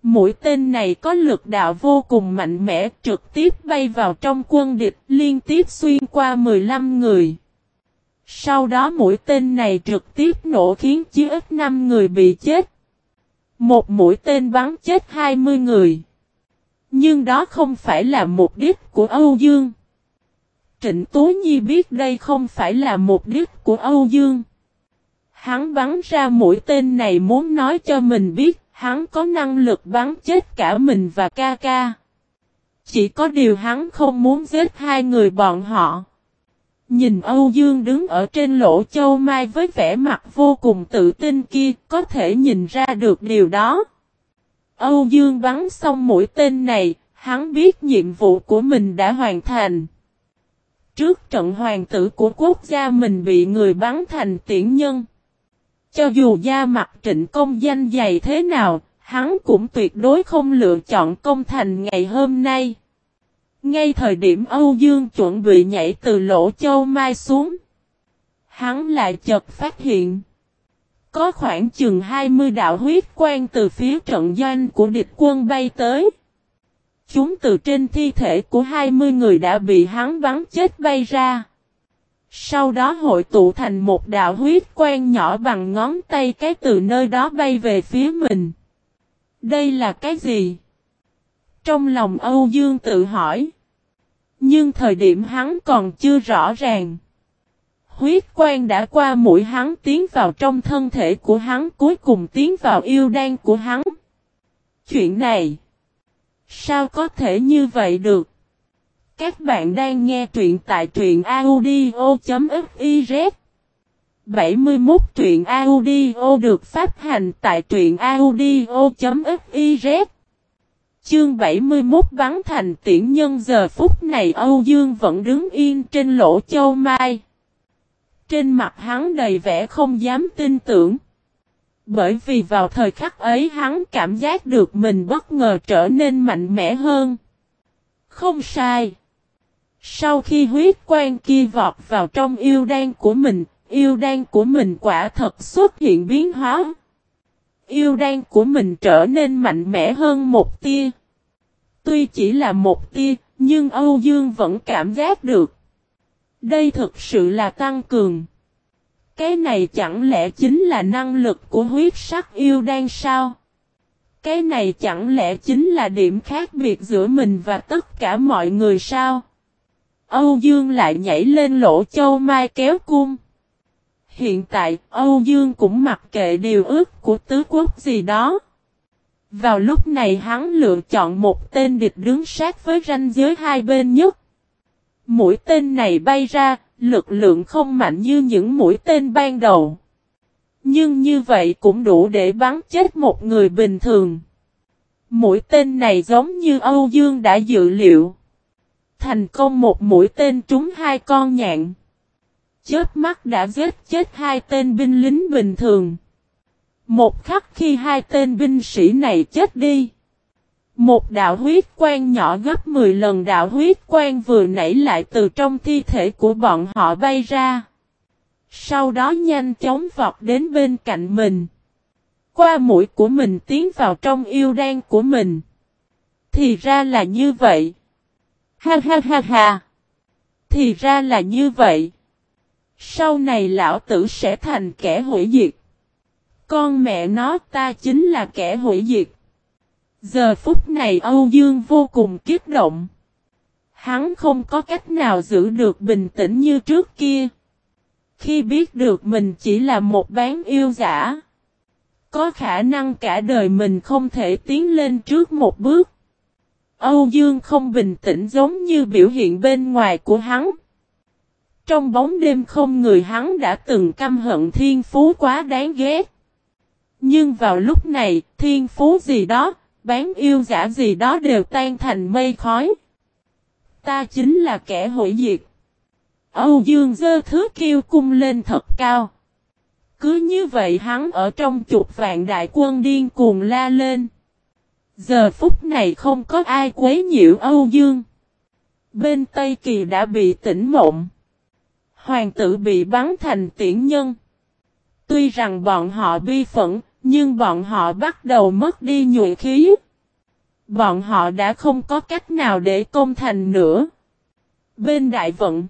Mũi tên này có lực đạo vô cùng mạnh mẽ trực tiếp bay vào trong quân địch liên tiếp xuyên qua 15 người. Sau đó mũi tên này trực tiếp nổ khiến chí ít 5 người bị chết. Một mũi tên bắn chết 20 người. Nhưng đó không phải là mục đích của Âu Dương. Trịnh Tố Nhi biết đây không phải là mục đích của Âu Dương. Hắn bắn ra mũi tên này muốn nói cho mình biết Hắn có năng lực bắn chết cả mình và ca ca. Chỉ có điều hắn không muốn giết hai người bọn họ. Nhìn Âu Dương đứng ở trên lỗ châu mai với vẻ mặt vô cùng tự tin kia, có thể nhìn ra được điều đó. Âu Dương bắn xong mũi tên này, hắn biết nhiệm vụ của mình đã hoàn thành. Trước trận hoàng tử của quốc gia mình bị người bắn thành tiễn nhân. Cho dù da mặt trịnh công danh dày thế nào, hắn cũng tuyệt đối không lựa chọn công thành ngày hôm nay. Ngay thời điểm Âu Dương chuẩn bị nhảy từ lỗ châu mai xuống. Hắn lại chợt phát hiện. Có khoảng chừng 20 đạo huyết quang từ phía trận doanh của địch quân bay tới. Chúng từ trên thi thể của 20 người đã bị hắn bắn chết bay ra. Sau đó hội tụ thành một đạo huyết quang nhỏ bằng ngón tay cái từ nơi đó bay về phía mình. Đây là cái gì? Trong lòng Âu Dương tự hỏi. Nhưng thời điểm hắn còn chưa rõ ràng. Huyết quang đã qua mũi hắn, tiến vào trong thân thể của hắn, cuối cùng tiến vào yêu đan của hắn. Chuyện này. Sao có thể như vậy được? Các bạn đang nghe truyện tại truyện audio.fiz 71 truyện audio được phát hành tại truyện audio.fiz Chương 71 bắn thành tiễn nhân, giờ phút này Âu Dương vẫn đứng yên trên lỗ châu mai. Trên mặt hắn đầy vẻ không dám tin tưởng. Bởi vì vào thời khắc ấy hắn cảm giác được mình bất ngờ trở nên mạnh mẽ hơn. Không sai. Sau khi huyết quan kia vọt vào trong yêu đan của mình, yêu đan của mình quả thật xuất hiện biến hóa. Yêu đan của mình trở nên mạnh mẽ hơn một tia. Tuy chỉ là một tia, nhưng Âu Dương vẫn cảm giác được. Đây thực sự là tăng cường. Cái này chẳng lẽ chính là năng lực của huyết sắc yêu đan sao? Cái này chẳng lẽ chính là điểm khác biệt giữa mình và tất cả mọi người sao? Âu Dương lại nhảy lên lỗ châu mai kéo cung. Hiện tại, Âu Dương cũng mặc kệ điều ước của tứ quốc gì đó. Vào lúc này hắn lựa chọn một tên địch đứng sát với ranh giới hai bên nhất. Mũi tên này bay ra, lực lượng không mạnh như những mũi tên ban đầu. Nhưng như vậy cũng đủ để bắn chết một người bình thường. Mũi tên này giống như Âu Dương đã dự liệu. Thành công một mũi tên trúng hai con nhạn. Chớp mắt đã giết chết hai tên binh lính bình thường. Một khắc khi hai tên binh sĩ này chết đi. Một đạo huyết quang nhỏ gấp 10 lần đạo huyết quang vừa nảy lại từ trong thi thể của bọn họ bay ra. Sau đó nhanh chóng vọt đến bên cạnh mình. Qua mũi của mình tiến vào trong yêu đan của mình. Thì ra là như vậy. Ha ha ha ha. Thì ra là như vậy. Sau này lão tử sẽ thành kẻ hủy diệt. Con mẹ nó ta chính là kẻ hủy diệt. Giờ phút này Âu Dương vô cùng kích động. Hắn không có cách nào giữ được bình tĩnh như trước kia. Khi biết được mình chỉ là một bán yêu giả. Có khả năng cả đời mình không thể tiến lên trước một bước. Âu Dương không bình tĩnh giống như biểu hiện bên ngoài của hắn. Trong bóng đêm không người hắn đã từng căm hận thiên phú quá đáng ghét. Nhưng vào lúc này, thiên phú gì đó, bán yêu giả gì đó đều tan thành mây khói. Ta chính là kẻ hủy diệt. Âu Dương dơ thứ kiêu cung lên thật cao. Cứ như vậy hắn ở trong chục vạn đại quân điên cuồng la lên. Giờ phút này không có ai quấy nhiễu Âu Dương. Bên Tây Kỳ đã bị tỉnh mộng. Hoàng tử bị bắn thành tiễn nhân. Tuy rằng bọn họ bi phẫn, nhưng bọn họ bắt đầu mất đi nhuệ khí. Bọn họ đã không có cách nào để công thành nữa. Bên đại vận,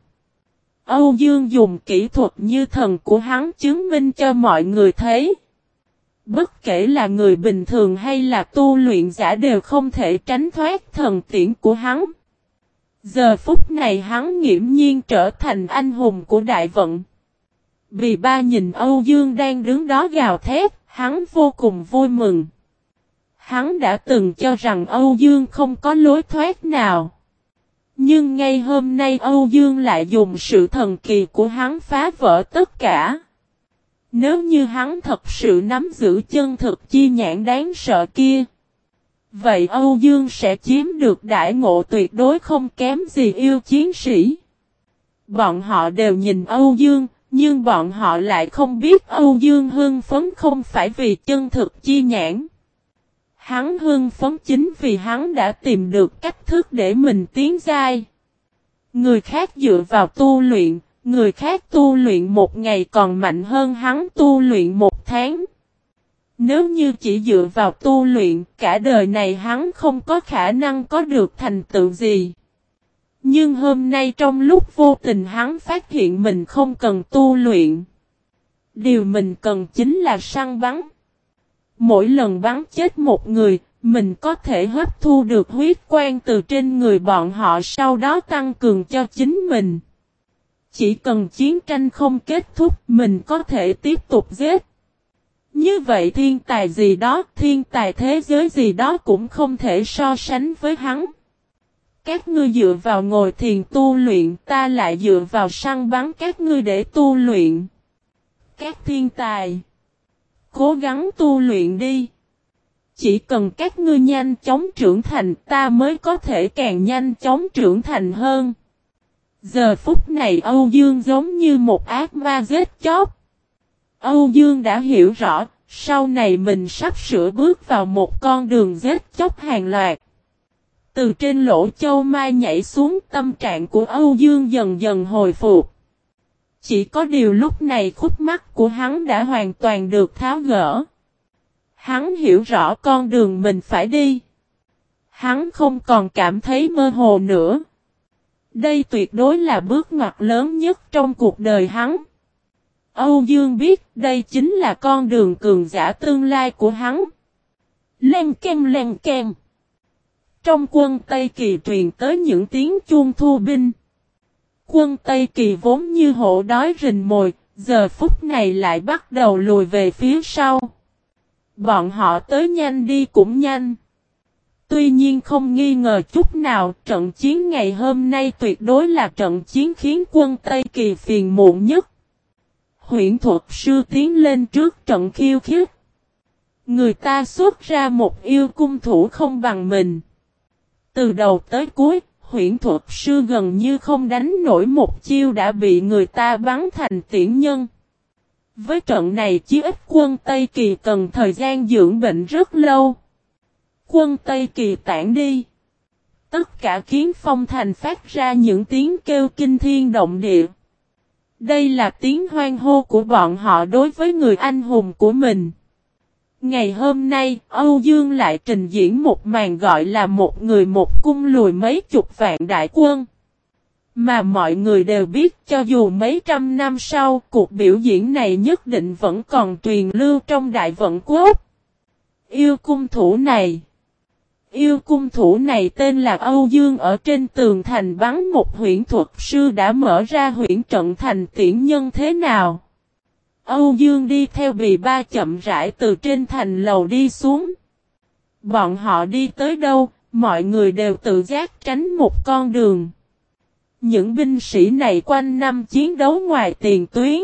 Âu Dương dùng kỹ thuật như thần của hắn chứng minh cho mọi người thấy. Bất kể là người bình thường hay là tu luyện giả đều không thể tránh thoát thần tiễn của hắn. Giờ phút này hắn nghiễm nhiên trở thành anh hùng của đại vận. Vì ba nhìn Âu Dương đang đứng đó gào thét, hắn vô cùng vui mừng. Hắn đã từng cho rằng Âu Dương không có lối thoát nào. Nhưng ngay hôm nay Âu Dương lại dùng sự thần kỳ của hắn phá vỡ tất cả. Nếu như hắn thật sự nắm giữ chân thực chi nhãn đáng sợ kia. Vậy Âu Dương sẽ chiếm được đại ngộ tuyệt đối không kém gì yêu chiến sĩ. Bọn họ đều nhìn Âu Dương, nhưng bọn họ lại không biết Âu Dương hưng phấn không phải vì chân thực chi nhãn. Hắn hưng phấn chính vì hắn đã tìm được cách thức để mình tiến giai. Người khác dựa vào tu luyện, người khác tu luyện một ngày còn mạnh hơn hắn tu luyện một tháng. Nếu như chỉ dựa vào tu luyện, cả đời này hắn không có khả năng có được thành tựu gì. Nhưng hôm nay trong lúc vô tình hắn phát hiện mình không cần tu luyện. Điều mình cần chính là săn bắn. Mỗi lần bắn chết một người, mình có thể hấp thu được huyết quan từ trên người bọn họ sau đó tăng cường cho chính mình. Chỉ cần chiến tranh không kết thúc mình có thể tiếp tục giết. Như vậy thiên tài gì đó, thiên tài thế giới gì đó cũng không thể so sánh với hắn. Các ngươi dựa vào ngồi thiền tu luyện, ta lại dựa vào săn bắn các ngươi để tu luyện. Các thiên tài, cố gắng tu luyện đi. Chỉ cần các ngươi nhanh chóng trưởng thành ta mới có thể càng nhanh chóng trưởng thành hơn. Giờ phút này Âu Dương giống như một ác ma giết chóc. Âu Dương đã hiểu rõ, sau này mình sắp sửa bước vào một con đường giết chóc hàng loạt. Từ trên lỗ châu mai nhảy xuống, tâm trạng của Âu Dương dần dần hồi phục. Chỉ có điều lúc này khúc mắt của hắn đã hoàn toàn được tháo gỡ. Hắn hiểu rõ con đường mình phải đi. Hắn không còn cảm thấy mơ hồ nữa. Đây tuyệt đối là bước ngoặt lớn nhất trong cuộc đời hắn. Âu Dương biết đây chính là con đường cường giả tương lai của hắn. lên kem lên kem. Trong quân Tây Kỳ truyền tới những tiếng chuông thu binh. Quân Tây Kỳ vốn như hổ đói rình mồi, giờ phút này lại bắt đầu lùi về phía sau. Bọn họ tới nhanh đi cũng nhanh. Tuy nhiên không nghi ngờ chút nào trận chiến ngày hôm nay tuyệt đối là trận chiến khiến quân Tây Kỳ phiền muộn nhất. Huyện thuật sư tiến lên trước trận khiêu khích. Người ta xuất ra một yêu cung thủ không bằng mình. Từ đầu tới cuối, huyện thuật sư gần như không đánh nổi một chiêu đã bị người ta bắn thành tiễn nhân. Với trận này chí ít quân Tây Kỳ cần thời gian dưỡng bệnh rất lâu. Quân Tây Kỳ tản đi. Tất cả kiến phong thành phát ra những tiếng kêu kinh thiên động địa. Đây là tiếng hoang hô của bọn họ đối với người anh hùng của mình. Ngày hôm nay, Âu Dương lại trình diễn một màn gọi là một người một cung lùi mấy chục vạn đại quân. Mà mọi người đều biết cho dù mấy trăm năm sau, cuộc biểu diễn này nhất định vẫn còn truyền lưu trong đại vận quốc. Yêu cung thủ này Yêu cung thủ này tên là Âu Dương ở trên tường thành bắn một huyện thuật sư đã mở ra huyện trận thành tiễn nhân thế nào. Âu Dương đi theo bì ba chậm rãi từ trên thành lầu đi xuống. Bọn họ đi tới đâu, mọi người đều tự giác tránh một con đường. Những binh sĩ này quanh năm chiến đấu ngoài tiền tuyến.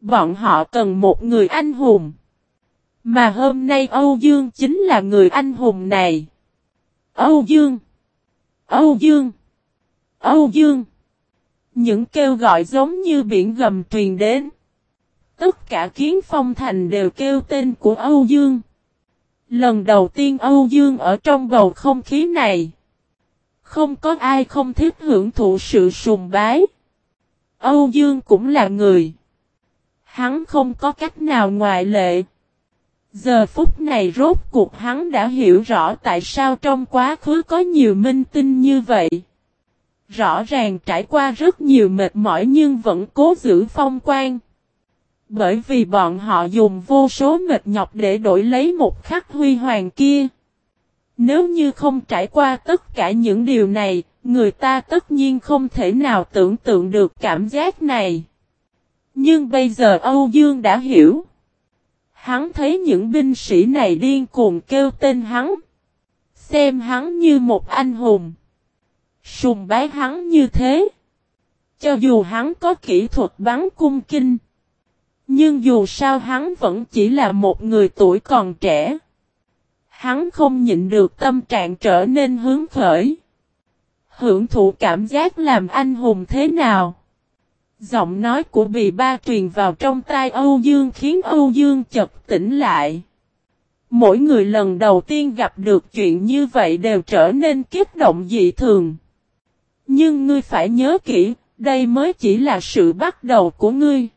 Bọn họ cần một người anh hùng. Mà hôm nay Âu Dương chính là người anh hùng này. Âu Dương! Âu Dương! Âu Dương! Những kêu gọi giống như biển gầm truyền đến. Tất cả kiến phong thành đều kêu tên của Âu Dương. Lần đầu tiên Âu Dương ở trong bầu không khí này. Không có ai không thích hưởng thụ sự sùng bái. Âu Dương cũng là người. Hắn không có cách nào ngoại lệ. Giờ phút này rốt cuộc hắn đã hiểu rõ tại sao trong quá khứ có nhiều minh tinh như vậy. Rõ ràng trải qua rất nhiều mệt mỏi nhưng vẫn cố giữ phong quan. Bởi vì bọn họ dùng vô số mệt nhọc để đổi lấy một khắc huy hoàng kia. Nếu như không trải qua tất cả những điều này, người ta tất nhiên không thể nào tưởng tượng được cảm giác này. Nhưng bây giờ Âu Dương đã hiểu. Hắn thấy những binh sĩ này điên cuồng kêu tên hắn. Xem hắn như một anh hùng. Sùng bái hắn như thế. Cho dù hắn có kỹ thuật bắn cung kinh. Nhưng dù sao hắn vẫn chỉ là một người tuổi còn trẻ. Hắn không nhịn được tâm trạng trở nên hướng khởi. Hưởng thụ cảm giác làm anh hùng thế nào? Giọng nói của bì ba truyền vào trong tai Âu Dương khiến Âu Dương chật tỉnh lại. Mỗi người lần đầu tiên gặp được chuyện như vậy đều trở nên kích động dị thường. Nhưng ngươi phải nhớ kỹ, đây mới chỉ là sự bắt đầu của ngươi.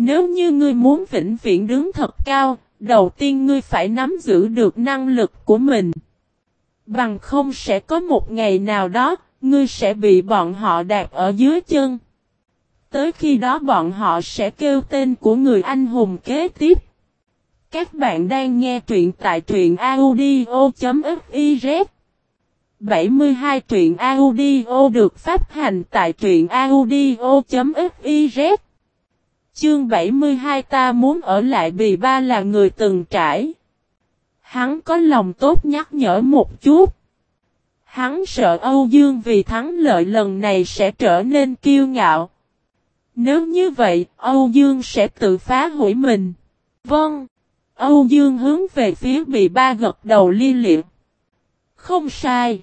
Nếu như ngươi muốn vĩnh viễn đứng thật cao, đầu tiên ngươi phải nắm giữ được năng lực của mình. Bằng không sẽ có một ngày nào đó, ngươi sẽ bị bọn họ đạp ở dưới chân. Tới khi đó bọn họ sẽ kêu tên của người anh hùng kế tiếp. Các bạn đang nghe truyện tại truyện audio.fiz 72 truyện audio được phát hành tại truyện audio.fiz Chương 72 ta muốn ở lại vì ba là người từng trải. Hắn có lòng tốt nhắc nhở một chút. Hắn sợ Âu Dương vì thắng lợi lần này sẽ trở nên kiêu ngạo. Nếu như vậy, Âu Dương sẽ tự phá hủy mình. Vâng. Âu Dương hướng về phía bị ba gật đầu li liệm. Không sai.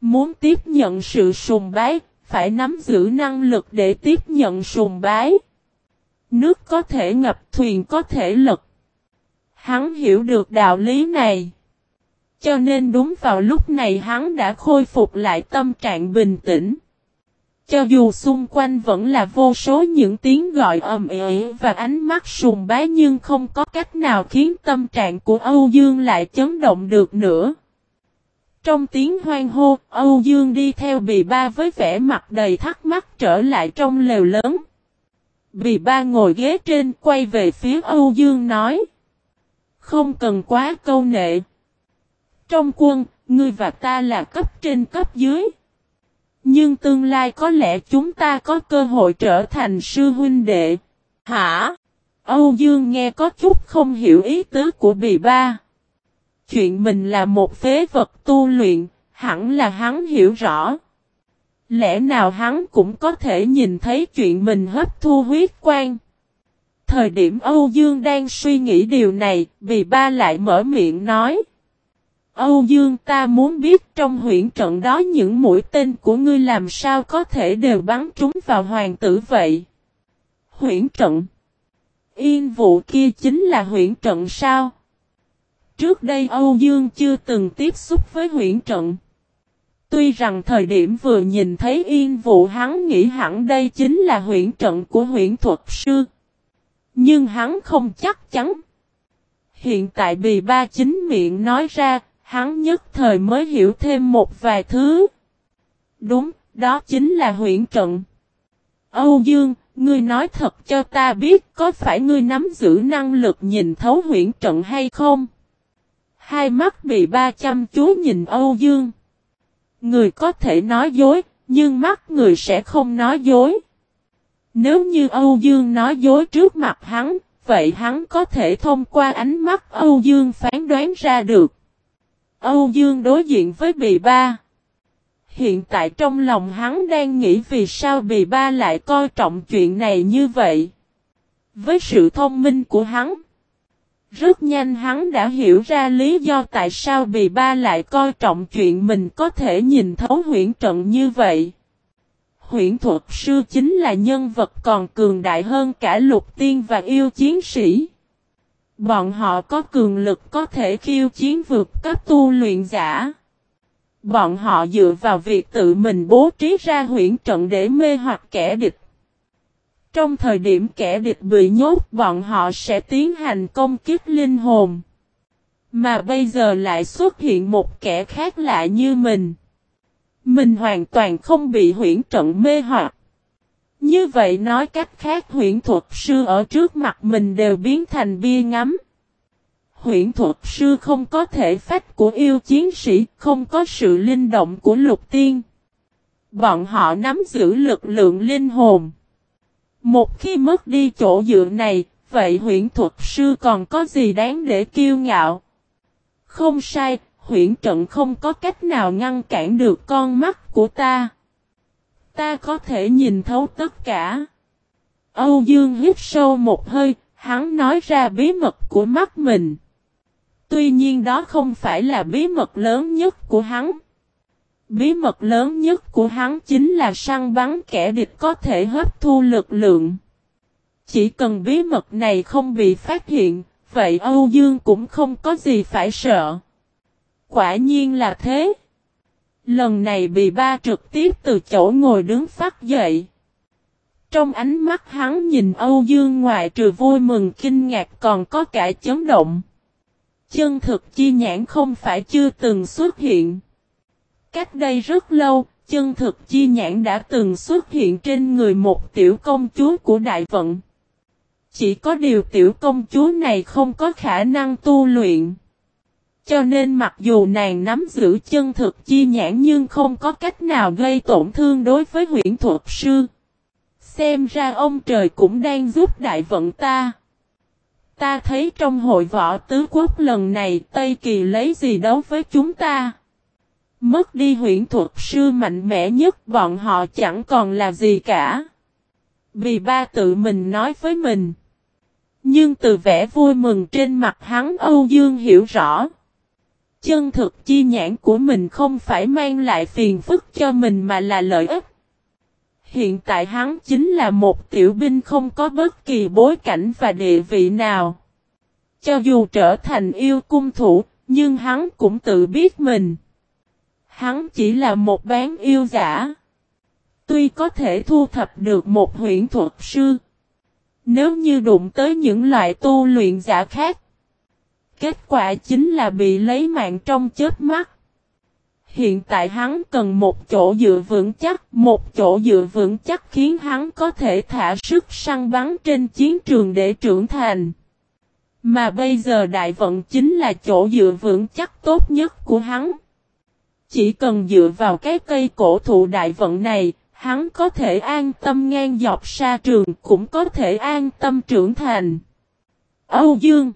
Muốn tiếp nhận sự sùng bái, phải nắm giữ năng lực để tiếp nhận sùng bái. Nước có thể ngập thuyền có thể lật. Hắn hiểu được đạo lý này. Cho nên đúng vào lúc này hắn đã khôi phục lại tâm trạng bình tĩnh. Cho dù xung quanh vẫn là vô số những tiếng gọi ầm ĩ và ánh mắt sùng bái nhưng không có cách nào khiến tâm trạng của Âu Dương lại chấn động được nữa. Trong tiếng hoang hô, Âu Dương đi theo bì ba với vẻ mặt đầy thắc mắc trở lại trong lều lớn. Bì ba ngồi ghế trên quay về phía Âu Dương nói. Không cần quá câu nệ. Trong quân, ngươi và ta là cấp trên cấp dưới. Nhưng tương lai có lẽ chúng ta có cơ hội trở thành sư huynh đệ. Hả? Âu Dương nghe có chút không hiểu ý tứ của bì ba. Chuyện mình là một phế vật tu luyện, hẳn là hắn hiểu rõ. Lẽ nào hắn cũng có thể nhìn thấy chuyện mình hấp thu huyết quan. Thời điểm Âu Dương đang suy nghĩ điều này, Bì Ba lại mở miệng nói. Âu Dương ta muốn biết trong huyện trận đó những mũi tên của ngươi làm sao có thể đều bắn trúng vào hoàng tử vậy. Huyện trận. Yên vụ kia chính là huyện trận sao? Trước đây Âu Dương chưa từng tiếp xúc với huyện trận. Tuy rằng thời điểm vừa nhìn thấy yên vụ hắn nghĩ hẳn đây chính là huyện trận của huyện thuật sư. Nhưng hắn không chắc chắn. Hiện tại bì ba chính miệng nói ra, hắn nhất thời mới hiểu thêm một vài thứ. Đúng, đó chính là huyện trận. Âu Dương, ngươi nói thật cho ta biết có phải ngươi nắm giữ năng lực nhìn thấu huyện trận hay không? Hai mắt bị ba chăm chú nhìn Âu Dương. Người có thể nói dối, nhưng mắt người sẽ không nói dối. Nếu như Âu Dương nói dối trước mặt hắn, vậy hắn có thể thông qua ánh mắt Âu Dương phán đoán ra được. Âu Dương đối diện với bì ba. Hiện tại trong lòng hắn đang nghĩ vì sao bì ba lại coi trọng chuyện này như vậy. Với sự thông minh của hắn, rất nhanh hắn đã hiểu ra lý do tại sao bì ba lại coi trọng chuyện mình có thể nhìn thấu huyễn trận như vậy. Huyễn thuật sư chính là nhân vật còn cường đại hơn cả lục tiên và yêu chiến sĩ. Bọn họ có cường lực có thể khiêu chiến vượt các tu luyện giả. Bọn họ dựa vào việc tự mình bố trí ra huyễn trận để mê hoặc kẻ địch. Trong thời điểm kẻ địch bị nhốt bọn họ sẽ tiến hành công kiếp linh hồn. Mà bây giờ lại xuất hiện một kẻ khác lạ như mình. Mình hoàn toàn không bị huyễn trận mê hoặc. Như vậy nói cách khác huyễn thuật sư ở trước mặt mình đều biến thành bia ngắm. Huyễn thuật sư không có thể phách của yêu chiến sĩ, không có sự linh động của lục tiên. Bọn họ nắm giữ lực lượng linh hồn. Một khi mất đi chỗ dựa này, vậy huyễn thuật sư còn có gì đáng để kiêu ngạo? Không sai, huyễn trận không có cách nào ngăn cản được con mắt của ta. Ta có thể nhìn thấu tất cả. Âu Dương hít sâu một hơi, hắn nói ra bí mật của mắt mình. Tuy nhiên đó không phải là bí mật lớn nhất của hắn. Bí mật lớn nhất của hắn chính là săn bắn kẻ địch có thể hấp thu lực lượng. Chỉ cần bí mật này không bị phát hiện, vậy Âu Dương cũng không có gì phải sợ. Quả nhiên là thế. Lần này bị ba trực tiếp từ chỗ ngồi đứng phát dậy. Trong ánh mắt hắn nhìn Âu Dương ngoài trừ vui mừng kinh ngạc còn có cả chấn động. Chân thực chi nhãn không phải chưa từng xuất hiện. Cách đây rất lâu, chân thực chi nhãn đã từng xuất hiện trên người một tiểu công chúa của đại vận. Chỉ có điều tiểu công chúa này không có khả năng tu luyện. Cho nên mặc dù nàng nắm giữ chân thực chi nhãn nhưng không có cách nào gây tổn thương đối với huyện thuật sư. Xem ra ông trời cũng đang giúp đại vận ta. Ta thấy trong hội võ tứ quốc lần này Tây Kỳ lấy gì đấu với chúng ta. Mất đi huyện thuật sư mạnh mẽ nhất bọn họ chẳng còn là gì cả. Vì ba tự mình nói với mình. Nhưng từ vẻ vui mừng trên mặt hắn Âu Dương hiểu rõ. Chân thực chi nhãn của mình không phải mang lại phiền phức cho mình mà là lợi ích. Hiện tại hắn chính là một tiểu binh không có bất kỳ bối cảnh và địa vị nào. Cho dù trở thành yêu cung thủ, nhưng hắn cũng tự biết mình. Hắn chỉ là một bán yêu giả. Tuy có thể thu thập được một huyện thuật sư. Nếu như đụng tới những loại tu luyện giả khác. Kết quả chính là bị lấy mạng trong chết mắt. Hiện tại hắn cần một chỗ dựa vững chắc, một chỗ dựa vững chắc khiến hắn có thể thả sức săn bắn trên chiến trường để trưởng thành. Mà bây giờ đại vận chính là chỗ dựa vững chắc tốt nhất của hắn. Chỉ cần dựa vào cái cây cổ thụ đại vận này, hắn có thể an tâm ngang dọc xa trường cũng có thể an tâm trưởng thành. Âu Dương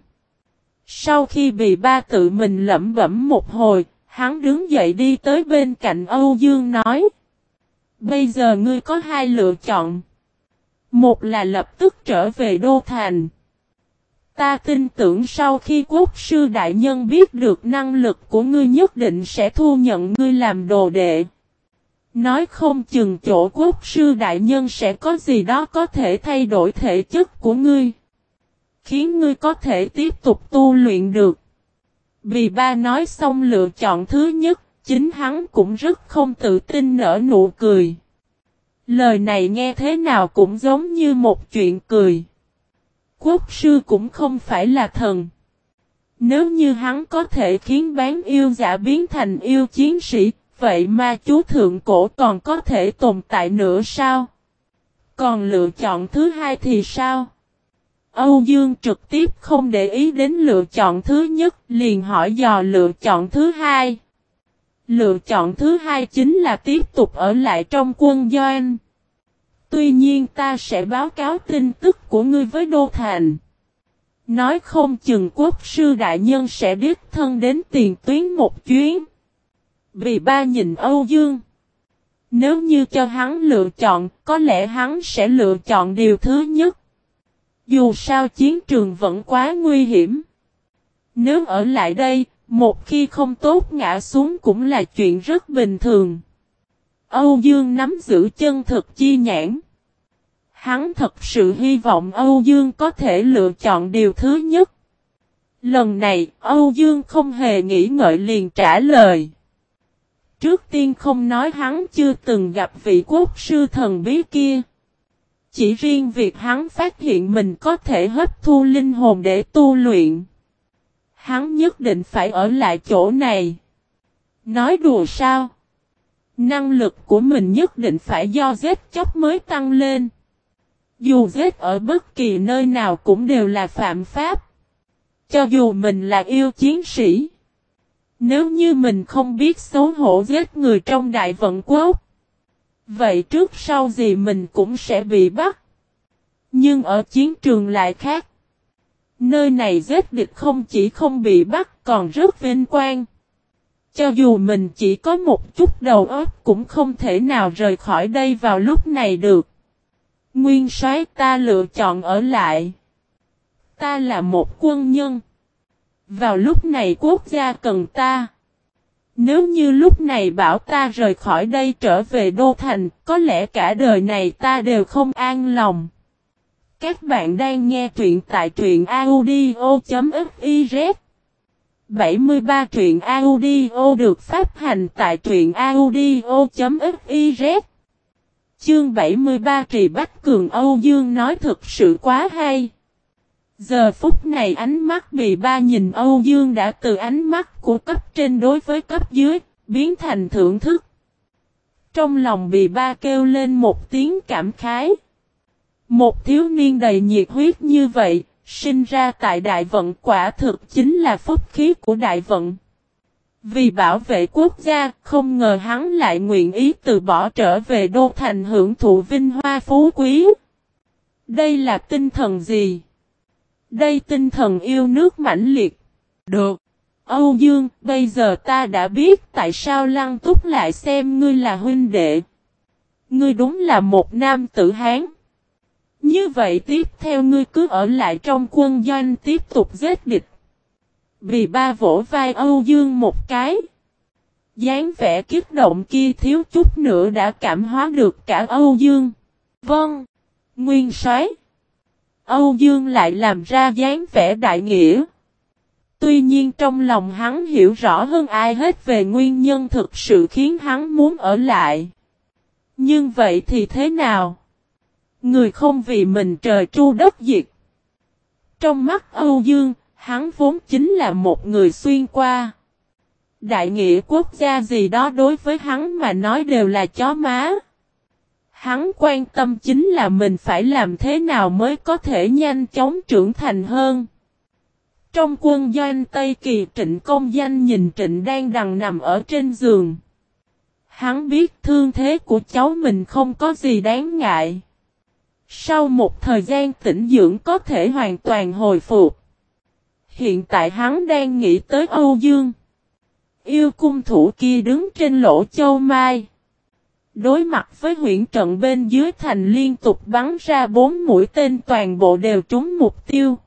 Sau khi bị ba tự mình lẩm bẩm một hồi, hắn đứng dậy đi tới bên cạnh Âu Dương nói Bây giờ ngươi có hai lựa chọn. Một là lập tức trở về Đô Thành. Ta tin tưởng sau khi quốc sư đại nhân biết được năng lực của ngươi nhất định sẽ thu nhận ngươi làm đồ đệ. Nói không chừng chỗ quốc sư đại nhân sẽ có gì đó có thể thay đổi thể chất của ngươi. Khiến ngươi có thể tiếp tục tu luyện được. Vì ba nói xong lựa chọn thứ nhất, chính hắn cũng rất không tự tin nở nụ cười. Lời này nghe thế nào cũng giống như một chuyện cười. Quốc sư cũng không phải là thần. Nếu như hắn có thể khiến bán yêu giả biến thành yêu chiến sĩ, vậy ma chú thượng cổ còn có thể tồn tại nữa sao? Còn lựa chọn thứ hai thì sao? Âu Dương trực tiếp không để ý đến lựa chọn thứ nhất, liền hỏi dò lựa chọn thứ hai. Lựa chọn thứ hai chính là tiếp tục ở lại trong quân doanh. Tuy nhiên ta sẽ báo cáo tin tức của ngươi với Đô Thành. Nói không chừng quốc sư đại nhân sẽ đích thân đến tiền tuyến một chuyến. Vì ba nhìn Âu Dương. Nếu như cho hắn lựa chọn, có lẽ hắn sẽ lựa chọn điều thứ nhất. Dù sao chiến trường vẫn quá nguy hiểm. Nếu ở lại đây, một khi không tốt ngã xuống cũng là chuyện rất bình thường. Âu Dương nắm giữ chân thực chi nhãn. Hắn thật sự hy vọng Âu Dương có thể lựa chọn điều thứ nhất. Lần này, Âu Dương không hề nghĩ ngợi liền trả lời. Trước tiên không nói hắn chưa từng gặp vị quốc sư thần bí kia. Chỉ riêng việc hắn phát hiện mình có thể hấp thu linh hồn để tu luyện. Hắn nhất định phải ở lại chỗ này. Nói đùa sao? Năng lực của mình nhất định phải do giết chóc mới tăng lên. Dù giết ở bất kỳ nơi nào cũng đều là phạm pháp. Cho dù mình là yêu chiến sĩ. Nếu như mình không biết xấu hổ giết người trong đại vận quốc. Vậy trước sau gì mình cũng sẽ bị bắt. Nhưng ở chiến trường lại khác. Nơi này giết địch không chỉ không bị bắt, còn rất vinh quang. Cho dù mình chỉ có một chút đầu óc cũng không thể nào rời khỏi đây vào lúc này được. Nguyên soái ta lựa chọn ở lại. Ta là một quân nhân. Vào lúc này quốc gia cần ta. Nếu như lúc này bảo ta rời khỏi đây trở về Đô Thành, có lẽ cả đời này ta đều không an lòng. Các bạn đang nghe truyện tại truyện audio.fif 73 truyện audio được phát hành tại truyện audio.fiz Chương 73 Trì Bách Cường Âu Dương nói thực sự quá hay. Giờ phút này ánh mắt bị ba nhìn Âu Dương đã từ ánh mắt của cấp trên đối với cấp dưới, biến thành thưởng thức. Trong lòng bị ba kêu lên một tiếng cảm khái. Một thiếu niên đầy nhiệt huyết như vậy, sinh ra tại đại vận quả thực chính là phúc khí của đại vận. Vì bảo vệ quốc gia, không ngờ hắn lại nguyện ý từ bỏ trở về đô thành hưởng thụ vinh hoa phú quý. Đây là tinh thần gì? Đây tinh thần yêu nước mãnh liệt. Được. Âu Dương, bây giờ ta đã biết tại sao Lăng Túc lại xem ngươi là huynh đệ. Ngươi đúng là một nam tử Hán. Như vậy tiếp theo ngươi cứ ở lại trong quân doanh tiếp tục giết địch. Vì ba vỗ vai Âu Dương một cái. dáng vẻ kích động kia thiếu chút nữa đã cảm hóa được cả Âu Dương. Vâng. Nguyên soái. Âu Dương lại làm ra dáng vẻ đại nghĩa. Tuy nhiên trong lòng hắn hiểu rõ hơn ai hết về nguyên nhân thực sự khiến hắn muốn ở lại. Nhưng vậy thì thế nào? Người không vì mình trời tru đất diệt. Trong mắt Âu Dương, hắn vốn chính là một người xuyên qua. Đại nghĩa quốc gia gì đó đối với hắn mà nói đều là chó má. Hắn quan tâm chính là mình phải làm thế nào mới có thể nhanh chóng trưởng thành hơn. Trong quân doanh Tây Kỳ trịnh công danh nhìn trịnh đang đằng nằm ở trên giường. Hắn biết thương thế của cháu mình không có gì đáng ngại. Sau một thời gian tĩnh dưỡng có thể hoàn toàn hồi phục. Hiện tại hắn đang nghĩ tới Âu Dương. Yêu cung thủ kia đứng trên lỗ châu mai. Đối mặt với huyện trận bên dưới thành liên tục bắn ra bốn mũi tên toàn bộ đều trúng mục tiêu.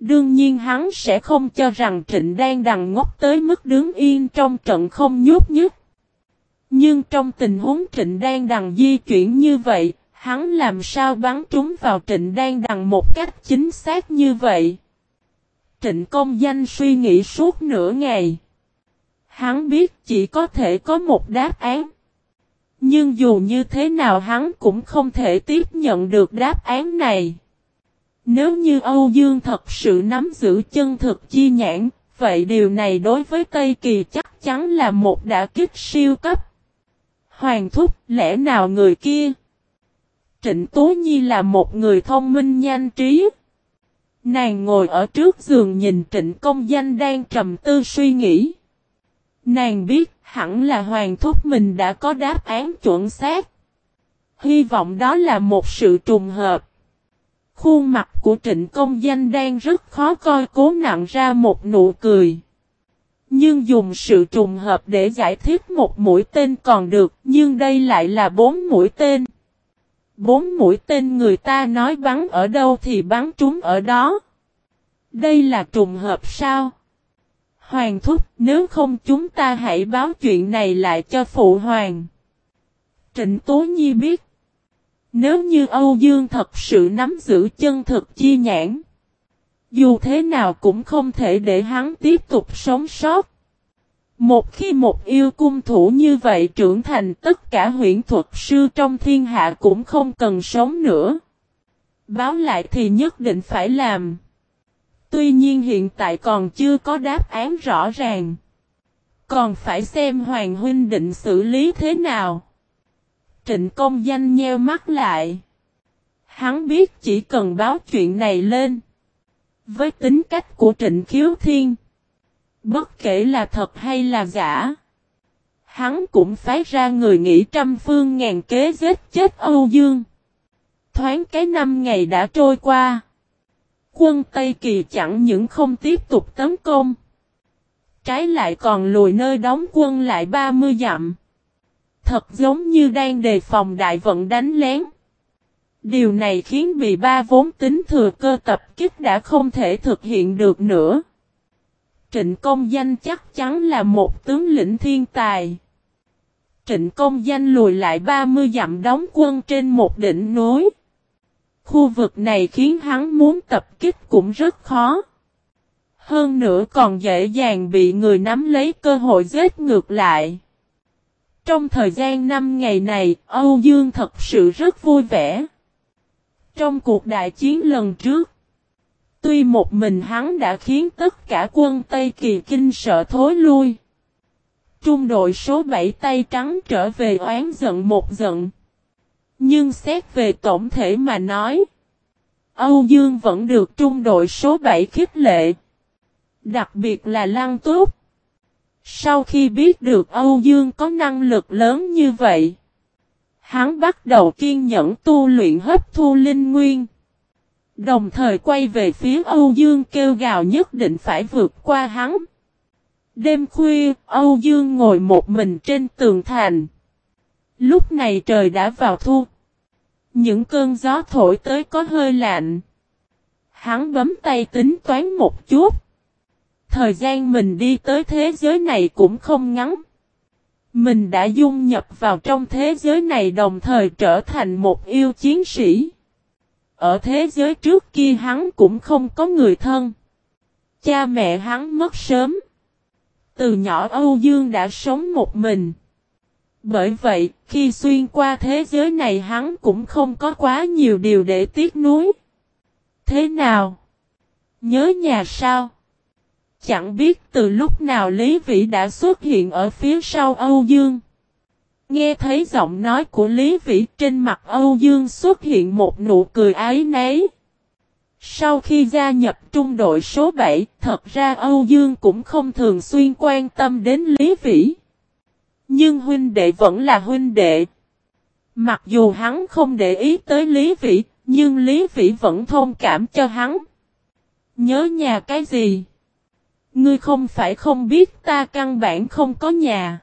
Đương nhiên hắn sẽ không cho rằng trịnh đang đằng ngốc tới mức đứng yên trong trận không nhút nhứt. Nhưng trong tình huống trịnh đang đằng di chuyển như vậy, hắn làm sao bắn trúng vào trịnh đang đằng một cách chính xác như vậy. Trịnh công danh suy nghĩ suốt nửa ngày. Hắn biết chỉ có thể có một đáp án. Nhưng dù như thế nào hắn cũng không thể tiếp nhận được đáp án này. Nếu như Âu Dương thật sự nắm giữ chân thực chi nhãn, vậy điều này đối với Tây Kỳ chắc chắn là một đả kích siêu cấp. Hoàng thúc, lẽ nào người kia? Trịnh Tố Nhi là một người thông minh nhanh trí. Nàng ngồi ở trước giường nhìn trịnh công danh đang trầm tư suy nghĩ. Nàng biết hẳn là hoàng thúc mình đã có đáp án chuẩn xác. Hy vọng đó là một sự trùng hợp. Khuôn mặt của trịnh công danh đang rất khó coi cố nặng ra một nụ cười. Nhưng dùng sự trùng hợp để giải thích một mũi tên còn được, nhưng đây lại là bốn mũi tên. Bốn mũi tên người ta nói bắn ở đâu thì bắn trúng ở đó. Đây là trùng hợp sao? Hoàng thúc, nếu không chúng ta hãy báo chuyện này lại cho phụ hoàng. Trịnh Tố Nhi biết. Nếu như Âu Dương thật sự nắm giữ chân thực chi nhãn. Dù thế nào cũng không thể để hắn tiếp tục sống sót. Một khi một yêu cung thủ như vậy trưởng thành, tất cả huyện thuật sư trong thiên hạ cũng không cần sống nữa. Báo lại thì nhất định phải làm. Tuy nhiên hiện tại còn chưa có đáp án rõ ràng. Còn phải xem Hoàng Huynh định xử lý thế nào. Trịnh công danh nheo mắt lại. Hắn biết chỉ cần báo chuyện này lên. Với tính cách của trịnh khiếu thiên. Bất kể là thật hay là giả. Hắn cũng phái ra người nghĩ trăm phương ngàn kế giết chết Âu Dương. Thoáng cái năm ngày đã trôi qua. Quân Tây Kỳ chẳng những không tiếp tục tấn công. Trái lại còn lùi nơi đóng quân lại 30 dặm. Thật giống như đang đề phòng đại vận đánh lén. Điều này khiến bị ba vốn tính thừa cơ tập kích đã không thể thực hiện được nữa. Trịnh công danh chắc chắn là một tướng lĩnh thiên tài. Trịnh công danh lùi lại 30 dặm đóng quân trên một đỉnh núi. Khu vực này khiến hắn muốn tập kích cũng rất khó. Hơn nữa còn dễ dàng bị người nắm lấy cơ hội giết ngược lại. Trong thời gian 5 ngày này, Âu Dương thật sự rất vui vẻ. Trong cuộc đại chiến lần trước, tuy một mình hắn đã khiến tất cả quân Tây Kỳ kinh sợ thối lui. Trung đội số 7 tay trắng trở về oán giận một giận. Nhưng xét về tổng thể mà nói, Âu Dương vẫn được trung đội số 7 khích lệ. Đặc biệt là Lăng Túc. Sau khi biết được Âu Dương có năng lực lớn như vậy, hắn bắt đầu kiên nhẫn tu luyện hấp thu linh nguyên. Đồng thời quay về phía Âu Dương kêu gào nhất định phải vượt qua hắn. Đêm khuya, Âu Dương ngồi một mình trên tường thành. Lúc này trời đã vào thu. Những cơn gió thổi tới có hơi lạnh. Hắn bấm tay tính toán một chút. Thời gian mình đi tới thế giới này cũng không ngắn. Mình đã dung nhập vào trong thế giới này đồng thời trở thành một yêu chiến sĩ. Ở thế giới trước kia hắn cũng không có người thân. Cha mẹ hắn mất sớm. Từ nhỏ Âu Dương đã sống một mình. Bởi vậy, khi xuyên qua thế giới này hắn cũng không có quá nhiều điều để tiếc nuối. Thế nào? Nhớ nhà sao? Chẳng biết từ lúc nào Lý Vĩ đã xuất hiện ở phía sau Âu Dương. Nghe thấy giọng nói của Lý Vĩ trên mặt Âu Dương xuất hiện một nụ cười ái nấy. Sau khi gia nhập trung đội số 7, thật ra Âu Dương cũng không thường xuyên quan tâm đến Lý Vĩ. Nhưng huynh đệ vẫn là huynh đệ. Mặc dù hắn không để ý tới Lý Vĩ, nhưng Lý Vĩ vẫn thông cảm cho hắn. Nhớ nhà cái gì? Ngươi không phải không biết ta căn bản không có nhà.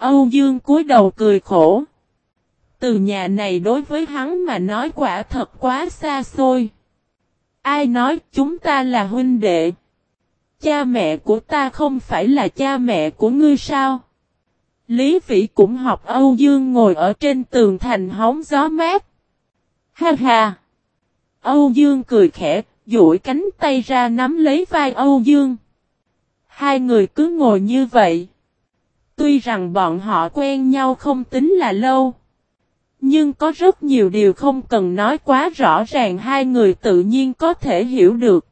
Âu Dương cúi đầu cười khổ. Từ nhà này đối với hắn mà nói quả thật quá xa xôi. Ai nói chúng ta là huynh đệ? Cha mẹ của ta không phải là cha mẹ của ngươi sao? Lý Vĩ cũng học Âu Dương ngồi ở trên tường thành hóng gió mát. Ha ha! Âu Dương cười khẽ, duỗi cánh tay ra nắm lấy vai Âu Dương. Hai người cứ ngồi như vậy. Tuy rằng bọn họ quen nhau không tính là lâu. Nhưng có rất nhiều điều không cần nói quá rõ ràng hai người tự nhiên có thể hiểu được.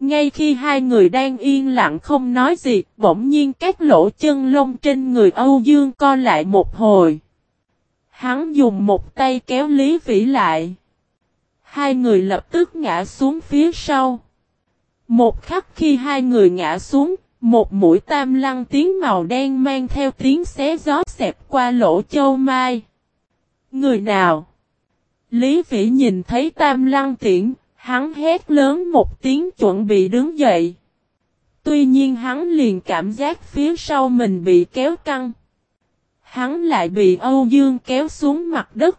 Ngay khi hai người đang yên lặng không nói gì, bỗng nhiên các lỗ chân lông trên người Âu Dương co lại một hồi. Hắn dùng một tay kéo Lý Vĩ lại. Hai người lập tức ngã xuống phía sau. Một khắc khi hai người ngã xuống, một mũi tam lăng tiếng màu đen mang theo tiếng xé gió xẹp qua lỗ châu mai. Người nào? Lý Vĩ nhìn thấy tam lăng tiễn, hắn hét lớn một tiếng chuẩn bị đứng dậy. Tuy nhiên hắn liền cảm giác phía sau mình bị kéo căng. Hắn lại bị Âu Dương kéo xuống mặt đất.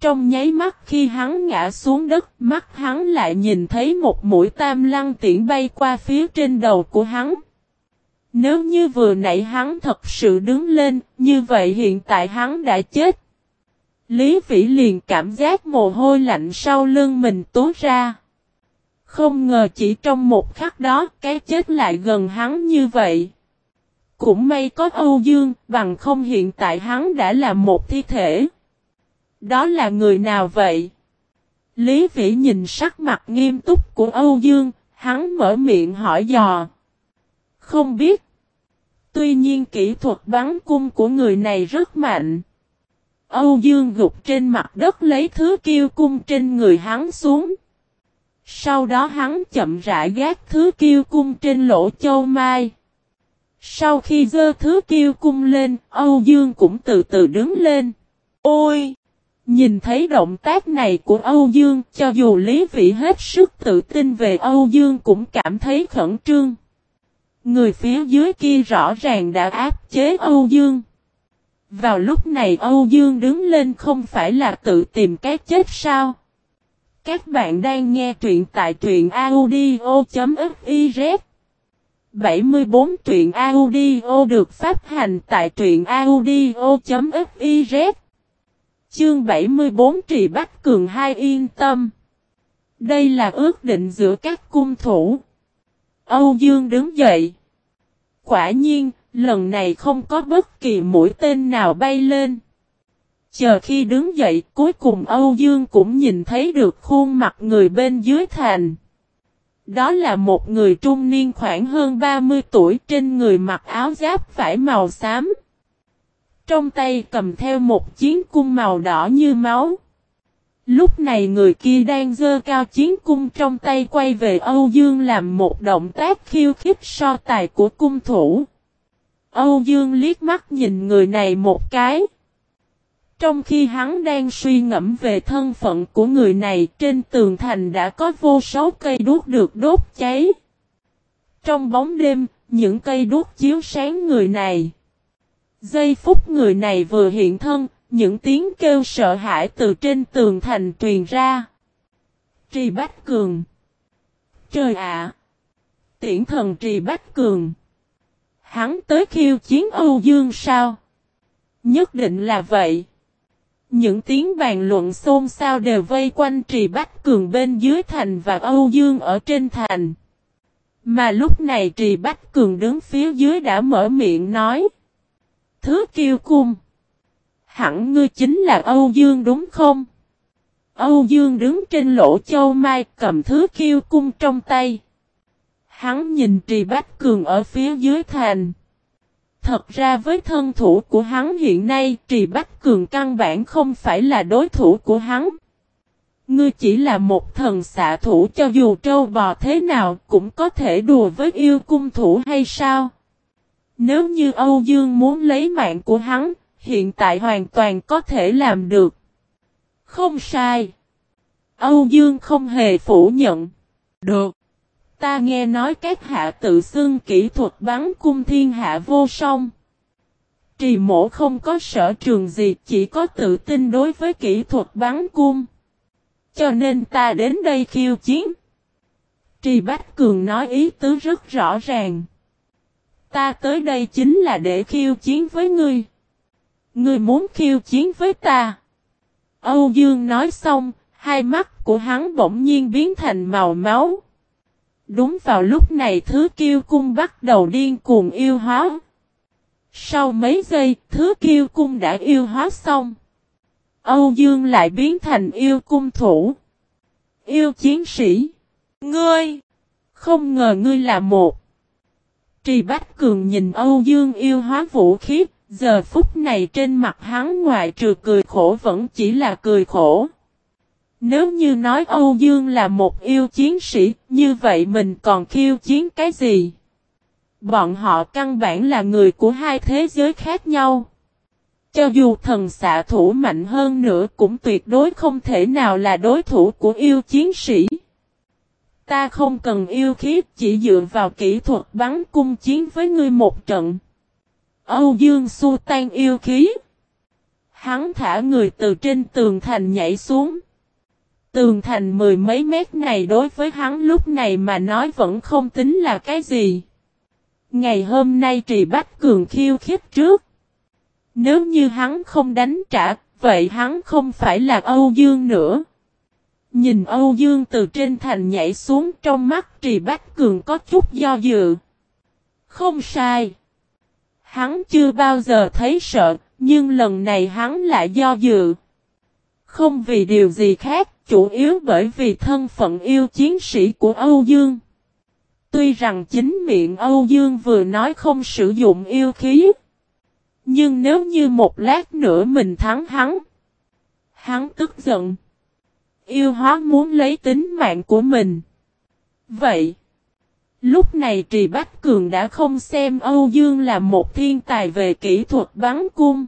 Trong nháy mắt khi hắn ngã xuống đất, mắt hắn lại nhìn thấy một mũi tam lăng tiễn bay qua phía trên đầu của hắn. Nếu như vừa nãy hắn thật sự đứng lên, như vậy hiện tại hắn đã chết. Lý Vĩ liền cảm giác mồ hôi lạnh sau lưng mình tố ra. Không ngờ chỉ trong một khắc đó cái chết lại gần hắn như vậy. Cũng may có Âu Dương, bằng không hiện tại hắn đã là một thi thể. Đó là người nào vậy? Lý Vĩ nhìn sắc mặt nghiêm túc của Âu Dương, hắn mở miệng hỏi dò. Không biết. Tuy nhiên kỹ thuật bắn cung của người này rất mạnh. Âu Dương gục trên mặt đất lấy thứ kiêu cung trên người hắn xuống. Sau đó hắn chậm rãi gác thứ kiêu cung trên lỗ châu mai. Sau khi dơ thứ kiêu cung lên, Âu Dương cũng từ từ đứng lên. Ôi! Nhìn thấy động tác này của Âu Dương, cho dù Lý Vĩ hết sức tự tin về Âu Dương cũng cảm thấy khẩn trương. Người phía dưới kia rõ ràng đã áp chế Âu Dương. Vào lúc này Âu Dương đứng lên không phải là tự tìm cái chết sao? Các bạn đang nghe truyện tại truyện audio.fiz 74 truyện audio được phát hành tại truyện audio.fiz Chương 74 Trì Bách Cường hai yên tâm. Đây là ước định giữa các cung thủ. Âu Dương đứng dậy. Quả nhiên, lần này không có bất kỳ mũi tên nào bay lên. Chờ khi đứng dậy, cuối cùng Âu Dương cũng nhìn thấy được khuôn mặt người bên dưới thành. Đó là một người trung niên khoảng hơn 30 tuổi trên người mặc áo giáp vải màu xám. Trong tay cầm theo một chiến cung màu đỏ như máu. Lúc này người kia đang dơ cao chiến cung trong tay quay về Âu Dương làm một động tác khiêu khích so tài của cung thủ. Âu Dương liếc mắt nhìn người này một cái. Trong khi hắn đang suy ngẫm về thân phận của người này trên tường thành đã có vô số cây đuốc được đốt cháy. Trong bóng đêm, những cây đuốc chiếu sáng người này. Giây phút người này vừa hiện thân, những tiếng kêu sợ hãi từ trên tường thành truyền ra. Trì Bách Cường Trời ạ! Tiễn thần Trì Bách Cường Hắn tới khiêu chiến Âu Dương sao? Nhất định là vậy. Những tiếng bàn luận xôn xao đều vây quanh Trì Bách Cường bên dưới thành và Âu Dương ở trên thành. Mà lúc này Trì Bách Cường đứng phía dưới đã mở miệng nói. Thứ kiêu cung. Hẳn ngươi chính là Âu Dương đúng không? Âu Dương đứng trên lỗ châu mai cầm thứ kiêu cung trong tay. Hắn nhìn Trì Bách Cường ở phía dưới thành. Thật ra với thân thủ của hắn hiện nay, Trì Bách Cường căn bản không phải là đối thủ của hắn. Ngươi chỉ là một thần xạ thủ cho dù trâu bò thế nào cũng có thể đùa với yêu cung thủ hay sao? Nếu như Âu Dương muốn lấy mạng của hắn, hiện tại hoàn toàn có thể làm được. Không sai. Âu Dương không hề phủ nhận. Được. Ta nghe nói các hạ tự xưng kỹ thuật bắn cung thiên hạ vô song. Trì mổ không có sở trường gì, chỉ có tự tin đối với kỹ thuật bắn cung. Cho nên ta đến đây khiêu chiến. Trì Bách Cường nói ý tứ rất rõ ràng. Ta tới đây chính là để khiêu chiến với ngươi. Ngươi muốn khiêu chiến với ta. Âu Dương nói xong, hai mắt của hắn bỗng nhiên biến thành màu máu. Đúng vào lúc này thứ kiêu cung bắt đầu điên cuồng yêu hóa. Sau mấy giây, thứ kiêu cung đã yêu hóa xong. Âu Dương lại biến thành yêu cung thủ. Yêu chiến sĩ. Ngươi! Không ngờ ngươi là một. Trì Bách Cường nhìn Âu Dương yêu hóa vũ khí, giờ phút này trên mặt hắn ngoại trừ cười khổ vẫn chỉ là cười khổ. Nếu như nói Âu Dương là một yêu chiến sĩ, như vậy mình còn khiêu chiến cái gì? Bọn họ căn bản là người của hai thế giới khác nhau. Cho dù thần xạ thủ mạnh hơn nữa cũng tuyệt đối không thể nào là đối thủ của yêu chiến sĩ. Ta không cần yêu khí chỉ dựa vào kỹ thuật bắn cung chiến với ngươi một trận. Âu Dương xua tan yêu khí. Hắn thả người từ trên tường thành nhảy xuống. Tường thành mười mấy mét này đối với hắn lúc này mà nói vẫn không tính là cái gì. Ngày hôm nay Trì Bách Cường khiêu khích trước. Nếu như hắn không đánh trả, vậy hắn không phải là Âu Dương nữa. Nhìn Âu Dương từ trên thành nhảy xuống trong mắt Trì Bách Cường có chút do dự. Không sai. Hắn chưa bao giờ thấy sợ, nhưng lần này hắn lại do dự. Không vì điều gì khác, chủ yếu bởi vì thân phận yêu chiến sĩ của Âu Dương. Tuy rằng chính miệng Âu Dương vừa nói không sử dụng yêu khí. Nhưng nếu như một lát nữa mình thắng hắn. Hắn tức giận. Yêu hóa muốn lấy tính mạng của mình. Vậy. Lúc này Trì Bách Cường đã không xem Âu Dương là một thiên tài về kỹ thuật bắn cung.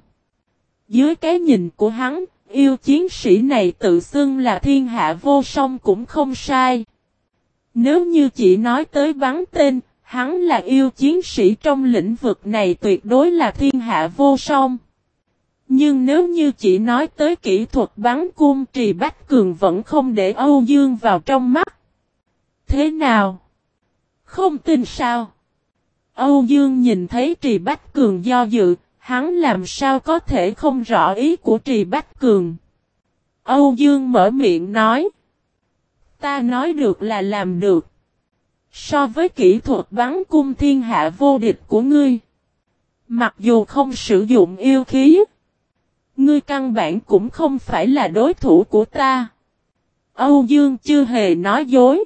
Dưới cái nhìn của hắn, yêu chiến sĩ này tự xưng là thiên hạ vô song cũng không sai. Nếu như chỉ nói tới bắn tên, hắn là yêu chiến sĩ trong lĩnh vực này tuyệt đối là thiên hạ vô song. Nhưng nếu như chỉ nói tới kỹ thuật bắn cung trì Bách Cường vẫn không để Âu Dương vào trong mắt. Thế nào? Không tin sao? Âu Dương nhìn thấy trì Bách Cường do dự, hắn làm sao có thể không rõ ý của trì Bách Cường. Âu Dương mở miệng nói. Ta nói được là làm được. So với kỹ thuật bắn cung thiên hạ vô địch của ngươi. Mặc dù không sử dụng yêu khí. Ngươi căn bản cũng không phải là đối thủ của ta. Âu Dương chưa hề nói dối.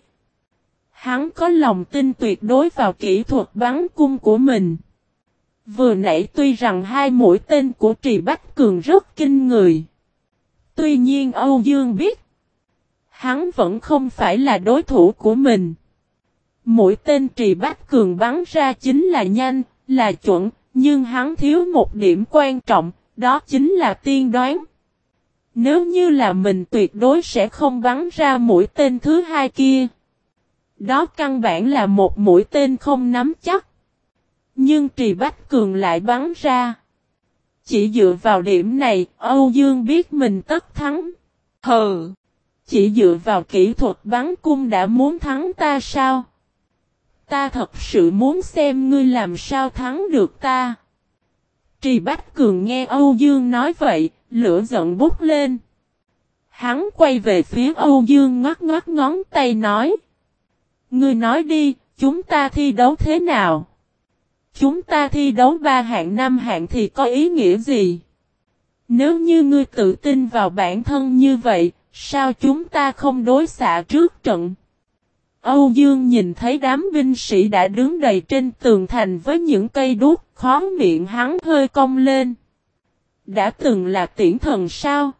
Hắn có lòng tin tuyệt đối vào kỹ thuật bắn cung của mình. Vừa nãy tuy rằng hai mũi tên của Trì Bách Cường rất kinh người. Tuy nhiên Âu Dương biết. Hắn vẫn không phải là đối thủ của mình. Mũi tên Trì Bách Cường bắn ra chính là nhanh, là chuẩn, nhưng hắn thiếu một điểm quan trọng, đó chính là tiên đoán. Nếu như là mình tuyệt đối sẽ không bắn ra mũi tên thứ hai kia. Đó căn bản là một mũi tên không nắm chắc. Nhưng Trì Bách Cường lại bắn ra. Chỉ dựa vào điểm này, Âu Dương biết mình tất thắng. Hừ! Chỉ dựa vào kỹ thuật bắn cung đã muốn thắng ta sao? Ta thật sự muốn xem ngươi làm sao thắng được ta. Trì Bách Cường nghe Âu Dương nói vậy, lửa giận bút lên. Hắn quay về phía Âu Dương ngắt ngắt ngón tay nói. Ngươi nói đi, chúng ta thi đấu thế nào? Chúng ta thi đấu ba hạng năm hạng thì có ý nghĩa gì? Nếu như ngươi tự tin vào bản thân như vậy, sao chúng ta không đối xạ trước trận? Âu Dương nhìn thấy đám binh sĩ đã đứng đầy trên tường thành với những cây đuốc, khó miệng hắn hơi cong lên. Đã từng là tiễn thần sao?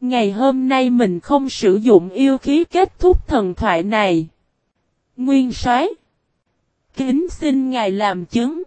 Ngày hôm nay mình không sử dụng yêu khí kết thúc thần thoại này. Nguyên soái Kính xin ngài làm chứng.